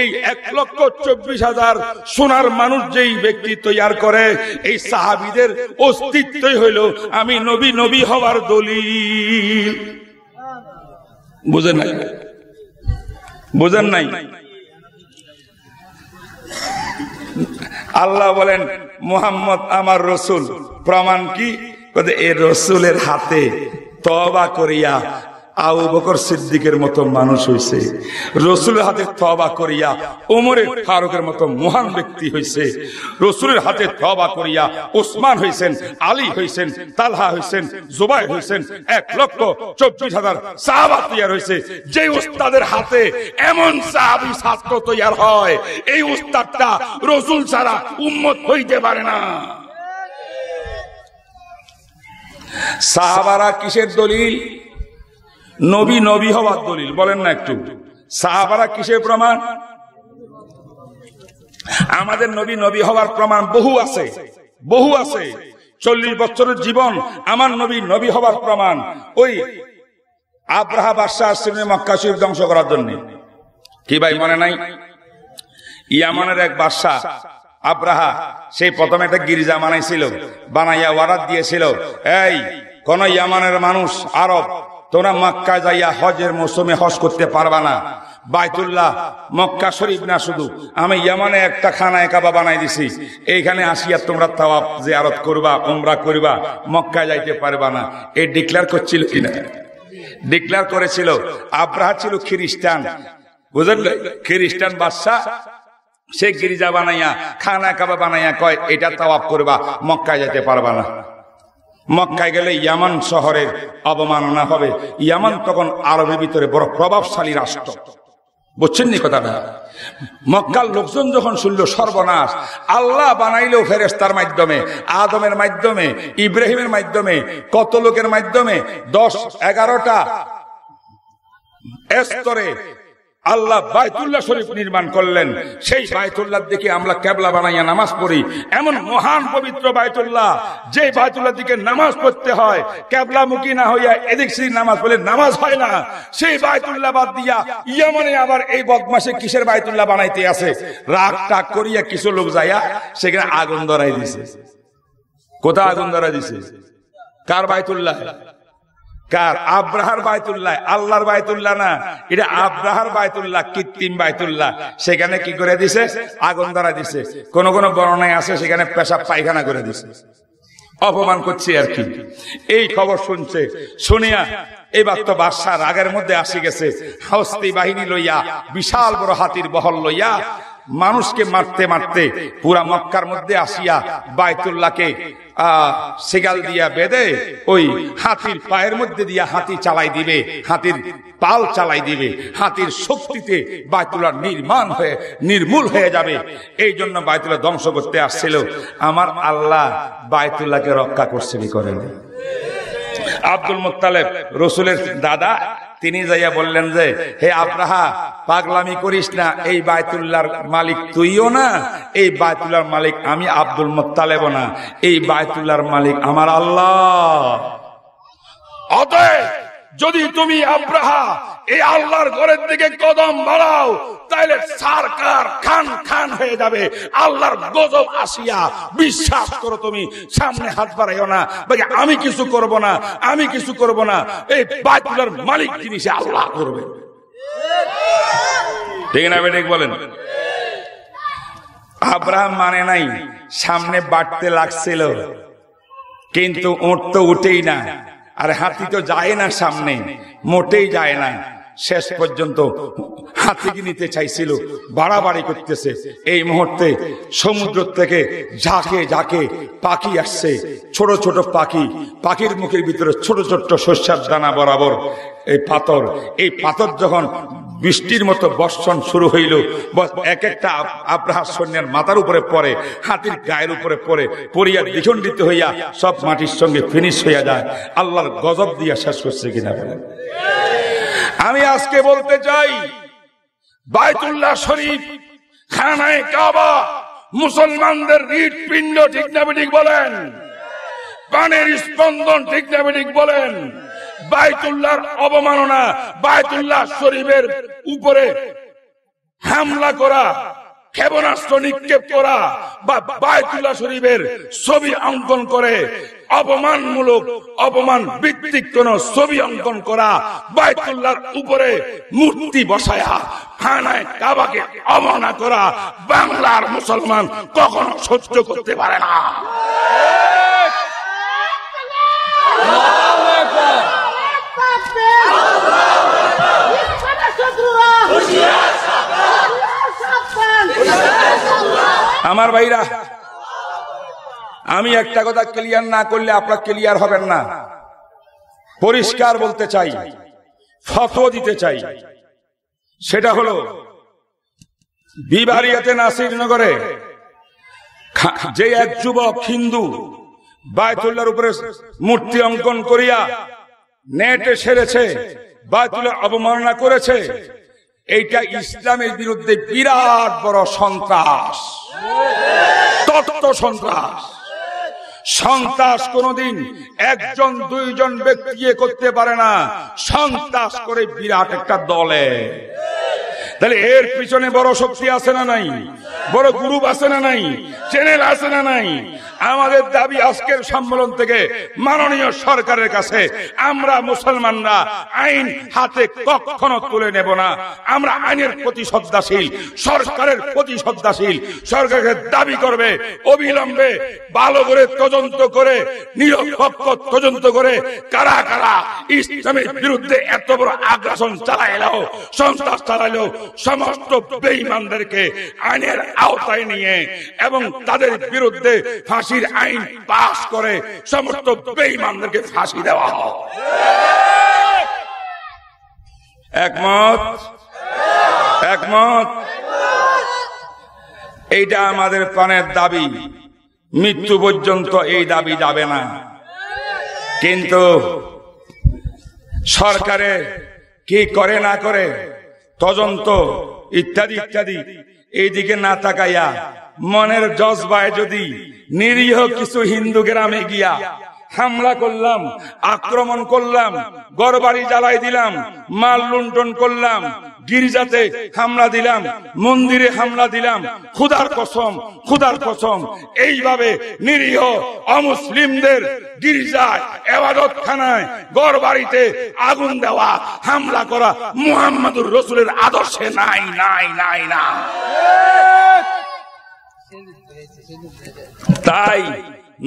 এই এক লক্ষ চব্বিশ হাজার সোনার মানুষ যেই ব্যক্তি তৈয়ার করে, এই সাহাবিদের অস্তিত্বই হইল আমি নবী নবী হওয়ার দলিল। বুঝেন নাই? বুঝেন নাই? আল্লাহ বলেন মুহাম্মদ আমার রসুল। প্রমাণ কি? এ রসুলের হাতে তবা করিয়া আবু বকর সিদ্দিকের মতো মানুষ হয়েছে রসুলের হাতে তবা করিয়া ওমরের ফারুকের মতো মহান ব্যক্তি হয়েছে রসুলের হাতে তবা করিয়া ওসমান হয়েছেন আলী হয়েছেন তালহা হয়েছেন জুবাই হয়েছেন এক লক্ষ চব্বিশ হাজার সাহাবা তৈয়ার হয়েছে যে উস্তাদের হাতে এমন সাহাবি ছাত্র তৈয়ার হয়, এই উস্তাদটা রসুল ছাড়া উম্মত হইতে পারে না। সাহাবারা কিসের দলিল? নবী নবী হওয়ার দলিল, বলেন না একটু। সাহাবারা কিসের প্রমাণ? আমাদের নবী নবী হওয়ার প্রমাণ বহু আছে বহু আছে। চল্লিশ বছরের জীবন আমার নবী নবী হওয়ার প্রমাণ ওই আব্রাহা বাদশাহ আসছিলেন মক্কা ধ্বংস করার জন্য। কি ভাই, মনে নাই? ইয়ামানের এক বাদশাহ আব্রাহা সেই প্রথমে একটা গির্জা বানাইছিল, বানাইয়া ওয়ারাত দিয়েছিল। এই, কোন ইয়ামানের মানুষ, আরব তোমরা মক্কা যাইয়া হজের মৌসুমে হজ করতে পারবা না। বাইতুল্লাহ, মক্কা শরীফ না শুধু। আমি ইয়ামানে একটা খানা একাবা বানাই দিছি। এইখানে আসিয়া তোমরা তাওয়াব জিয়ারত করবা, উমরা করবা মক্কা যাইতে পারবা না। এই ডিক্লেয়ার করছিল কিনা? ডিক্লেয়ার করেছিল, আব্রাহা ছিল খ্রিস্টান। বুঝলেন? খ্রিস্টান বাদশাহ, সে গিরিজা বানাইয়া খানা কাবা বানাইয়া কয়, এটা তাওয়াব করবা, মক্কায় যাইতে পারবা না। মক্কায় গেলে ইয়ামান শহরের অবমাননা হবে। ইয়ামান তখন আরবের ভিতরে বড় প্রভাবশালী রাষ্ট্র। বুঝছেন কথাটা? মক্কার লোকজন যখন শুনল সর্বনাশ, আল্লাহ বানাইলেও ফেরেস্তার মাধ্যমে, আদমের মাধ্যমে, ইব্রাহিমের মাধ্যমে, কত লোকের মাধ্যমে, দশ, এগারোটা স্তরে আল্লাহ বাইতুল্লাহ শরীফ নির্মাণ করলেন। সেই বাইতুল্লাহ দিকে আমরা কেবলা বানাইয়া নামাজ পড়ি। এমন মহান পবিত্র বাইতুল্লাহ, যে বাইতুল্লাহ দিকে নামাজ পড়তে হয় কেবলা মুখী না হইয়া এদিক সেদিক নামাজ পড়লে নামাজ হয় না। সেই বাইতুল্লাহ বাদ দিয়া ইয়ামনে আবার এই বদমাসে কিসের বাইতুল্লাহ বানাইতে আছে? রাগ টাক করিয়া কিছু লোক যাইয়া সেখানে আগুন ধরাই দিছে। কোথায় আগুন ধরাই দিছে? কার বাইতুল্লাহ? কার? আব্রাহার বায়তুল্লাহ আল্লাহর বায়তুল্লাহ না। এটা আব্রাহার বায়তুল্লাহ কৃত্রিম বায়তুল্লাহ সেখানে কি করে দিছে? আগুন ধরা দিছে। কোন কোন বর্ণনায় আছে, সেখানে পেশাব, পায়খানা করে দিছে। অপমান করছি আর কি। এই খবর শুনছে। শুনিয়া এবার তো বাদশাহ রাগের মধ্যে আসি গেছে। হস্তি বাহিনী লইয়া, বিশাল বড় হাতির বহল লইয়া মানুষকে মারতে মারতে পুরা মক্কার মধ্যে আসিয়া বায়তুল্লাহকে সেগাল দিয়া বেঁধে ওই হাতির পায়ের মধ্যে দিয়া হাতি চালাই দিবে, হাতির পাল চালাই দিবে, হাতির শক্তিতে বায়তুল্লাহ নির্মাণ হয়ে, নির্মূল হয়ে যাবে। এই জন্য বায়তুল্লাহ ধ্বংস করতে আসছিল। আমার আল্লাহ বায়তুল্লাহকে রক্ষা করছে করেন? আব্দুল মুতালেব রসুলের দাদা তিনি যাইয়া বললেন যে, হে আব্রাহা, পাগলামি করিস না, এই বায়তুল্লার মালিক তুইও না, এই বায়তুল্লার মালিক আমি আব্দুল মোত্তালেব না, এই বায়তুল্লার মালিক আমার আল্লাহ। অতএব যদি তুমি আব্রাহা, এই আল্লাহর ঘরের দিকে কদম বাড়াও তাহলে সরকার খান খান হয়ে যাবে। আল্লাহর গজব আসিয়া বিশ্বাস করো তুমি, সামনে হাত বাড়াইও না। বাকি আমি কিছু করব না, আমি কিছু করব না। এই বাইতুলার মালিক জিনিস আল্লাহ করবে। ঠিক না বেঠিক বলেন। আব্রাহাম মানে নাই, সামনে বাড়তে লাগছিল, কিন্তু উঠ তো উঠেই না। আর হাতি তো যায় না সামনে, মোটেই যায় না। শেষ পর্যন্ত হাতিকে নিতে চাইছিল, বাড়াবাড়ি করতেছে। এই মুহূর্তে সমুদ্র থেকে ঝাঁকে ঝাঁকে পাখি আসছে, ছোট ছোট পাখি, পাখির মুখের ভিতরে ছোট ছোট্ট শস্যার দানা বরাবর। এই পাথর এই পাথর যখন বৃষ্টির মতো বর্ষণ শুরু হইল। এক একটা আব্রাহার সৈন্যের মাথার উপরে পড়ে, হাতির গায়ের উপরে পড়ে, পড়িয়া দ্বিখণ্ডিত হইয়া সব মাটির সঙ্গে ফিনিশ হইয়া যায়। আল্লাহর গজব দিয়া শেষ করছে কিনা বলেন। আমি আজকে বলতে চাই বায়তুল্লাহ শরীফ, খানায় কাবা, মুসলমানদের হৃদ পিণ্ড ঠিক না বলেন। প্রাণের স্পন্দন ঠিক না বলেন। বায়তুল্লাহর অবমাননা বায়তুল্লাহ শরীফের উপরে হামলা করা, ক্ষেপণাস্ত্র নিক্ষেপ করা বা বায়তুল্লাহ শরীফের ছবি অঙ্কন করে, অপমানমূলক অপমান ভিত্তিক কোন ছবি অঙ্কন করা বায়তুল্লাহর উপরে মূর্তি বসায়া, খানায় কাবাকে অবমাননা করা, বাংলার মুসলমান কখনো সহ্য করতে পারে না। আমার ভাইরা, আমি একটা কথা ক্লিয়ার না করলে আপনার ক্লিয়ার হবেন না। পরিষ্কার বলতে চাই ফটো দিতে চাই। সেটা হলো বিবারিয়াতে নাসিরনগরে যে এক যুবক হিন্দু, বায়তুল্লার উপরে মূর্তি অঙ্কন করিয়া নেটে সেরেছে তুলে অবমাননা করেছে। এইটা ইসলামের বিরুদ্ধে বিরাট বড় সন্ত্রাস। তত সন্ত্রাস। সন্ত্রাস কোনদিন একজন, দুইজন ব্যক্তি করতে পারে না। সন্ত্রাস করে বিরাট একটা দলে। তাহলে এর পিছনে বড় শক্তি আছে না নাই? বড় গ্রুপ আছে না নাই? চ্যানেল আছে না নাই? আমাদের দাবি আজকের সম্মেলন থেকে মাননীয় সরকারের কাছে আমরা মুসলমানরা আইন হাতে কখনো তুলে নেব না। আমরা আইনের প্রতি শ্রদ্ধাশীল, সরকারের প্রতি শ্রদ্ধাশীল। সরকারকে দাবি করবে, অবিলম্বে ভালো করে তদন্ত করে, নিরপেক্ষ তদন্ত করে কারা কারা ইসলামের বিরুদ্ধে এত বড় আগ্রাসন চালাইলেও সন্ত্রাস চালাইলেও সমস্ত বেঈমানদেরকে আইনের আওতায় নিয়ে এবং তাদের বিরুদ্ধে ফাঁসির আইন পাশ করে সমস্ত বেঈমানদেরকে ফাঁসি দেওয়া হয়। একমত? একমত? এইটা আমাদের প্রাণের দাবি। মৃত্যু পর্যন্ত এই দাবি যাবে না। কিন্তু সরকারে কি করে না করে তদন্ত, ইত্যাদি ইত্যাদি। এইদিকে না তাকাইয়া মনের জজবায় যদি নিরীহ কিছু হিন্দু গ্রামে গিয়া হামলা করলাম, আক্রমণ করলাম গড়বাড়ি জ্বালাই দিলাম, মাল লুণ্ঠন করলাম গির্জাতে হামলা দিলাম, মন্দিরে হামলা দিলাম। খুদার কসম খুদার কসম। এইভাবে নিরীহ অমুসলিমদের গির্জায় এবাদত খানায় গড় বাড়িতে আগুন দেওয়া, হামলা করা মুহাম্মাদুর রসুলের আদর্শে নাই নাই নাই, না। তাই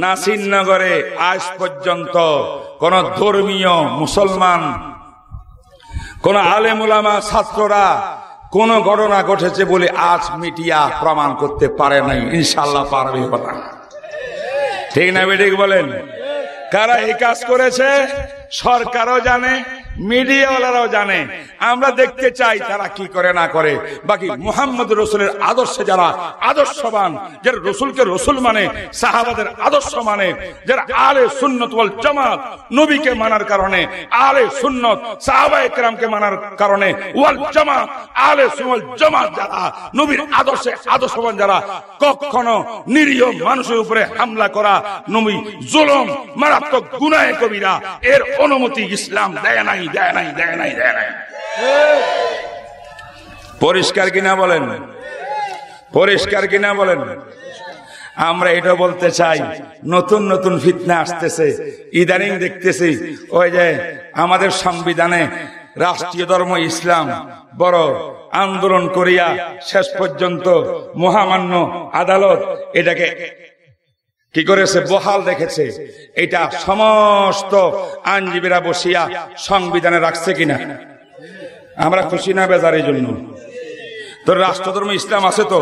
নাসিরনগরে আজ পর্যন্ত কোন ধর্মীয় মুসলমান কোন আলেমুলামা ছাত্ররা কোন ঘটনা ঘটেছে বলে আজ মিডিয়া প্রমাণ করতে পারে নাই। ইনশাল্লাহ পারবে না ঠিক না বেঠিক বলেন? কারা এই কাজ করেছে? সরকারও জানে মিডিয়াওয়ালারাও জানে। আমরা দেখতে চাই তারা কি করে, না করে। বাকি মুহাম্মদ রসুলের আদর্শে যারা আদর্শবান, যারা রসুলকে রসুল মানে সাহাবাদের আদর্শ মানে যারা আলে সুন্নত ওয়াল জামাত, নবীকে মানার কারণে আলে সুন্নত, সাহাবা একরামকে মানার কারণে, ওয়াল জামাত আলে জামাত যারা, নবীর আদর্শে আদর্শবান যারা, কখনো নিরীহ মানুষের উপরে হামলা করা, নবী জুলুম, মারাত্মক গুনাহে কবিরা, এর অনুমতি ইসলাম দেয় নাই। দেয় নাই দেয় নাই দেয় নাই। পরিষ্কার কিনা বলেন? পরিষ্কার কিনা বলেন? আমরা এটা বলতে চাই, নতুন নতুন ফিতনা আসতেছে, ইদানিং দেখতেছি, ওই যে আমাদের সংবিধানে রাষ্ট্রীয় ধর্ম ইসলাম, বড় আন্দোলন করিয়া শেষ পর্যন্ত মহামান্য আদালত এটাকে কি করেছে বহাল দেখেছে এটা সমস্ত আইনজীবীরা বসিয়া সংবিধানে রাখছে কিনা? আমরা খুশি না বেজার এই জন্য তোর রাষ্ট্রধর্ম ইসলাম আছে তো?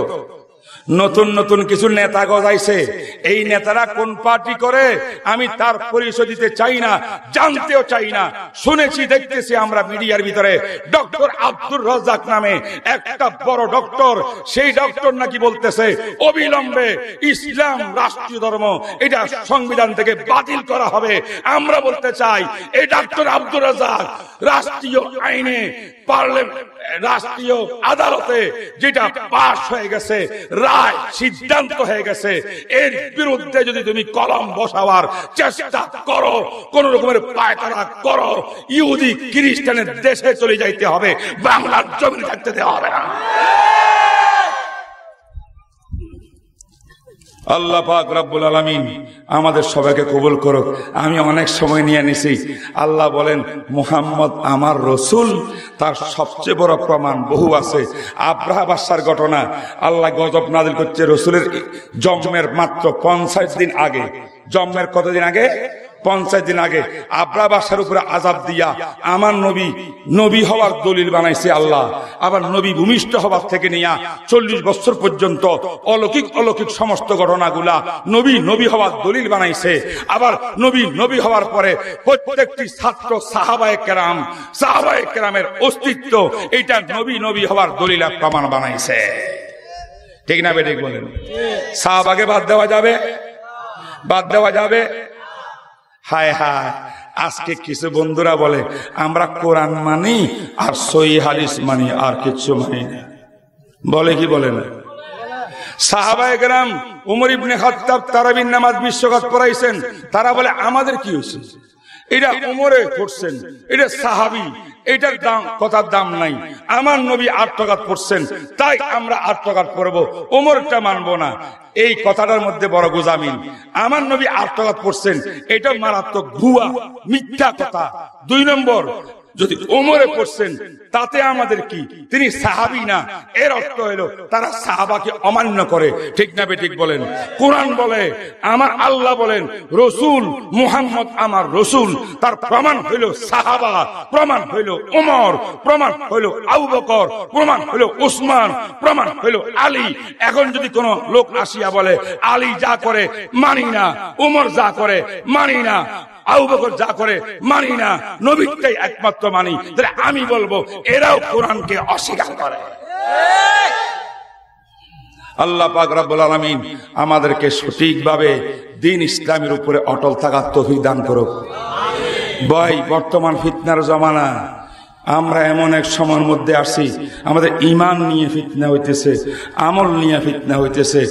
নতুন নতুন কিছু নেতা গজাইছে। এই নেতারা কোন পার্টি করে, আমি তার পরিচয় দিতে চাই না, জানতেও চাই না। শুনেছি, দেখতেছি আমরা মিডিয়ার ভিতরে, ডক্টর আব্দুর রাজাক নামে একটা বড় ডক্টর, সেই ডক্টর নাকি বলতেছে, অবিলম্বে ইসলাম, রাষ্ট্রীয় ধর্ম, এটা সংবিধান থেকে বাতিল করা হবে। আমরা বলতে চাই, এই ডক্টর আব্দুর রাজাক রাষ্ট্রীয় আইনে আদালতে, যেটা হয়ে গেছে হয়ে গেছে। এর বিরুদ্ধে যদি তুমি কলম বসাবার চেষ্টা করো, কোন রকমের করো, ইহুদি খ্রিস্টানের দেশে চলে যাইতে হবে, বাংলার জমি থাকতে দেওয়া হবে না। আল্লাহ পাক রাব্বুল আলমিন আমাদের সবাইকে কবুল করুক। আমি অনেক সময় নিয়ে নিছি। আল্লাহ বলেন, মুহাম্মদ আমার রসুল, তার সবচেয়ে বড় প্রমাণ বহু আছে। আব্রাহা বাসার ঘটনা, আল্লাহ গজব নাজিল করছে রসুলের জন্মের মাত্র পঞ্চাশ দিন আগে। জমের কতদিন আগে? পঞ্চাশ দিন আগে আব্রা বাসার উপরে আজাব দিয়া আমার নবী নবী হওয়ার দলিল বানাইছে আল্লাহ। আবার নবী ভূমিষ্ঠ হওয়ার থেকে নিয়া চল্লিশ বছর পর্যন্ত অলৌকিক অলৌকিক সমস্ত ঘটনাগুলা নবী নবী হওয়ার দলিল বানাইছে। আবার নবী নবী হওয়ার পরে প্রত্যেকটি ছাত্র সাহাবায় কেরাম, সাহাবায় কেরামের অস্তিত্ব এটা নবী নবী হওয়ার দলিল প্রমাণ বানাইছে। ঠিক না বেঠিক বলেন। সাহাবাগে বাদ দেওয়া যাবে? বাদ দেওয়া যাবে? হায় হায়, আজকে কিছু বন্ধুরা বলে, আমরা কোরআন মানি আর সই হাদিস মানি, আর কিছু মানি বলে কি বলে না? সাহাবায়ে গ্রাম উমর ইবনে খাত্তাব তারাবিন নামাজ বিশ্বকাপ পড়াইছেন। তারা বলে, আমাদের কি হয়েছে? এটা উমরে করছেন। এটা সাহাবি। এটার দাম কথার দাম নাই। আমার নবী আট করছেন। পড়ছেন তাই আমরা আট টাকা পড়ব ওমরটা মানব না। এই কথাটার মধ্যে বড় গোজামিন। আমার নবী আট করছেন। পড়ছেন এটা মারাত্মক ভুয়া মিথ্যা কথা। দুই নম্বর যদি ওমরে পড়ছেন তাতে আমাদের কি? তিনি সাহাবি না? এর অর্থ হলো, তারা সাহাবাকে অমান্য করে। ঠিক না ঠিক বলেন? কোরআন বলে, আমার আল্লাহ বলেন, রসুল মুহাম্মদ আমার রসুল। তার প্রমাণ হইল সাহাবা, প্রমাণ হইল উমর প্রমাণ হইল আবু বকর, প্রমাণ হইল উসমান, প্রমাণ হইল আলী। এখন যদি কোন লোক আসিয়া বলে, আলী যা করে, মানি না উমর যা করে, মানি না বকর যা করে মানি না একমাত্র মানি। তাহলে আমি বলব, এরাও কোরআনকে অস্বীকার করে। আল্লাহ পাক রব্বুল আলামিন আমাদেরকে সঠিকভাবে দিন ইসলামের উপরে অটল থাকার তৌফিক দান করুক। ভাই, বর্তমান ফিতনার জমানা। আমরা এমন এক সময়ের মধ্যে আসি, আমাদের ইমান নিয়ে ফিতনা হইতেছে, আমল নিয়ে ফিতনা হইতেছে,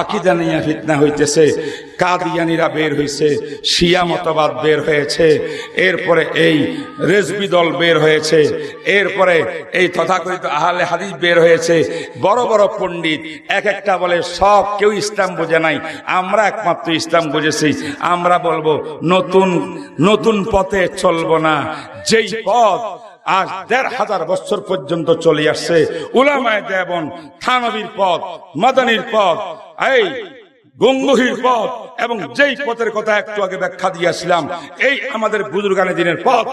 আকিদা নিয়ে ফিতনা হইতেছে, কাদিয়ানিরা বের হয়েছে শিয়া মতবাদ বের হয়েছে, এরপরে এই রেজবি দল বের হয়েছে, এরপরে এই তথাকথিত আহলে হাদিস বের হয়েছে, বড় বড় পণ্ডিত, এক একটা বলে সব কেউ ইসলাম বোঝে নাই, আমরা একমাত্র ইসলাম বুঝেছি, আমরা বলব, নতুন নতুন পথে চলবো না, যেই পথ আজ দেড় হাজার বছর পর্যন্ত চলে আসছে। উলামায় দেবন থানবীর পদ মাদানির পদ এই গঙ্গহির পথ এবং যেই পথের কথা একটু আগে ব্যাখ্যা দিয়েছিলাম, এই আমাদের বুজুর্গানের দিনের পথ,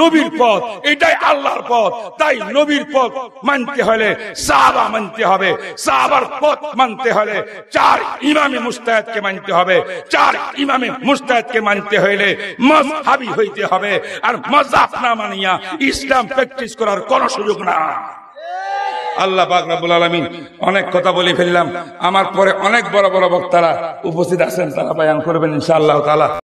নবীর পথ, এটাই আল্লাহর পথ। তাই নবীর পথ মানতে হলে সাহাবা মানতে হবে, সাহাবার পথ মানতে হলে চার ইমামে মুস্তায়দকে মানতে হবে। চার ইমামে মুস্তায়দকে মানতে হইলে মজহাবি হইতে হবে। আর মজাব না মানিয়া ইসলাম প্র্যাকটিস করার কোন সুযোগ না আল্লাহ বাকরাবুল আলমিন অনেক কথা বলে ফেললাম। আমার পরে অনেক বড় বড় বক্তারা উপস্থিত আছেন, তারা বায়ান করবেন ইনশাআল্লাহ তাআলা।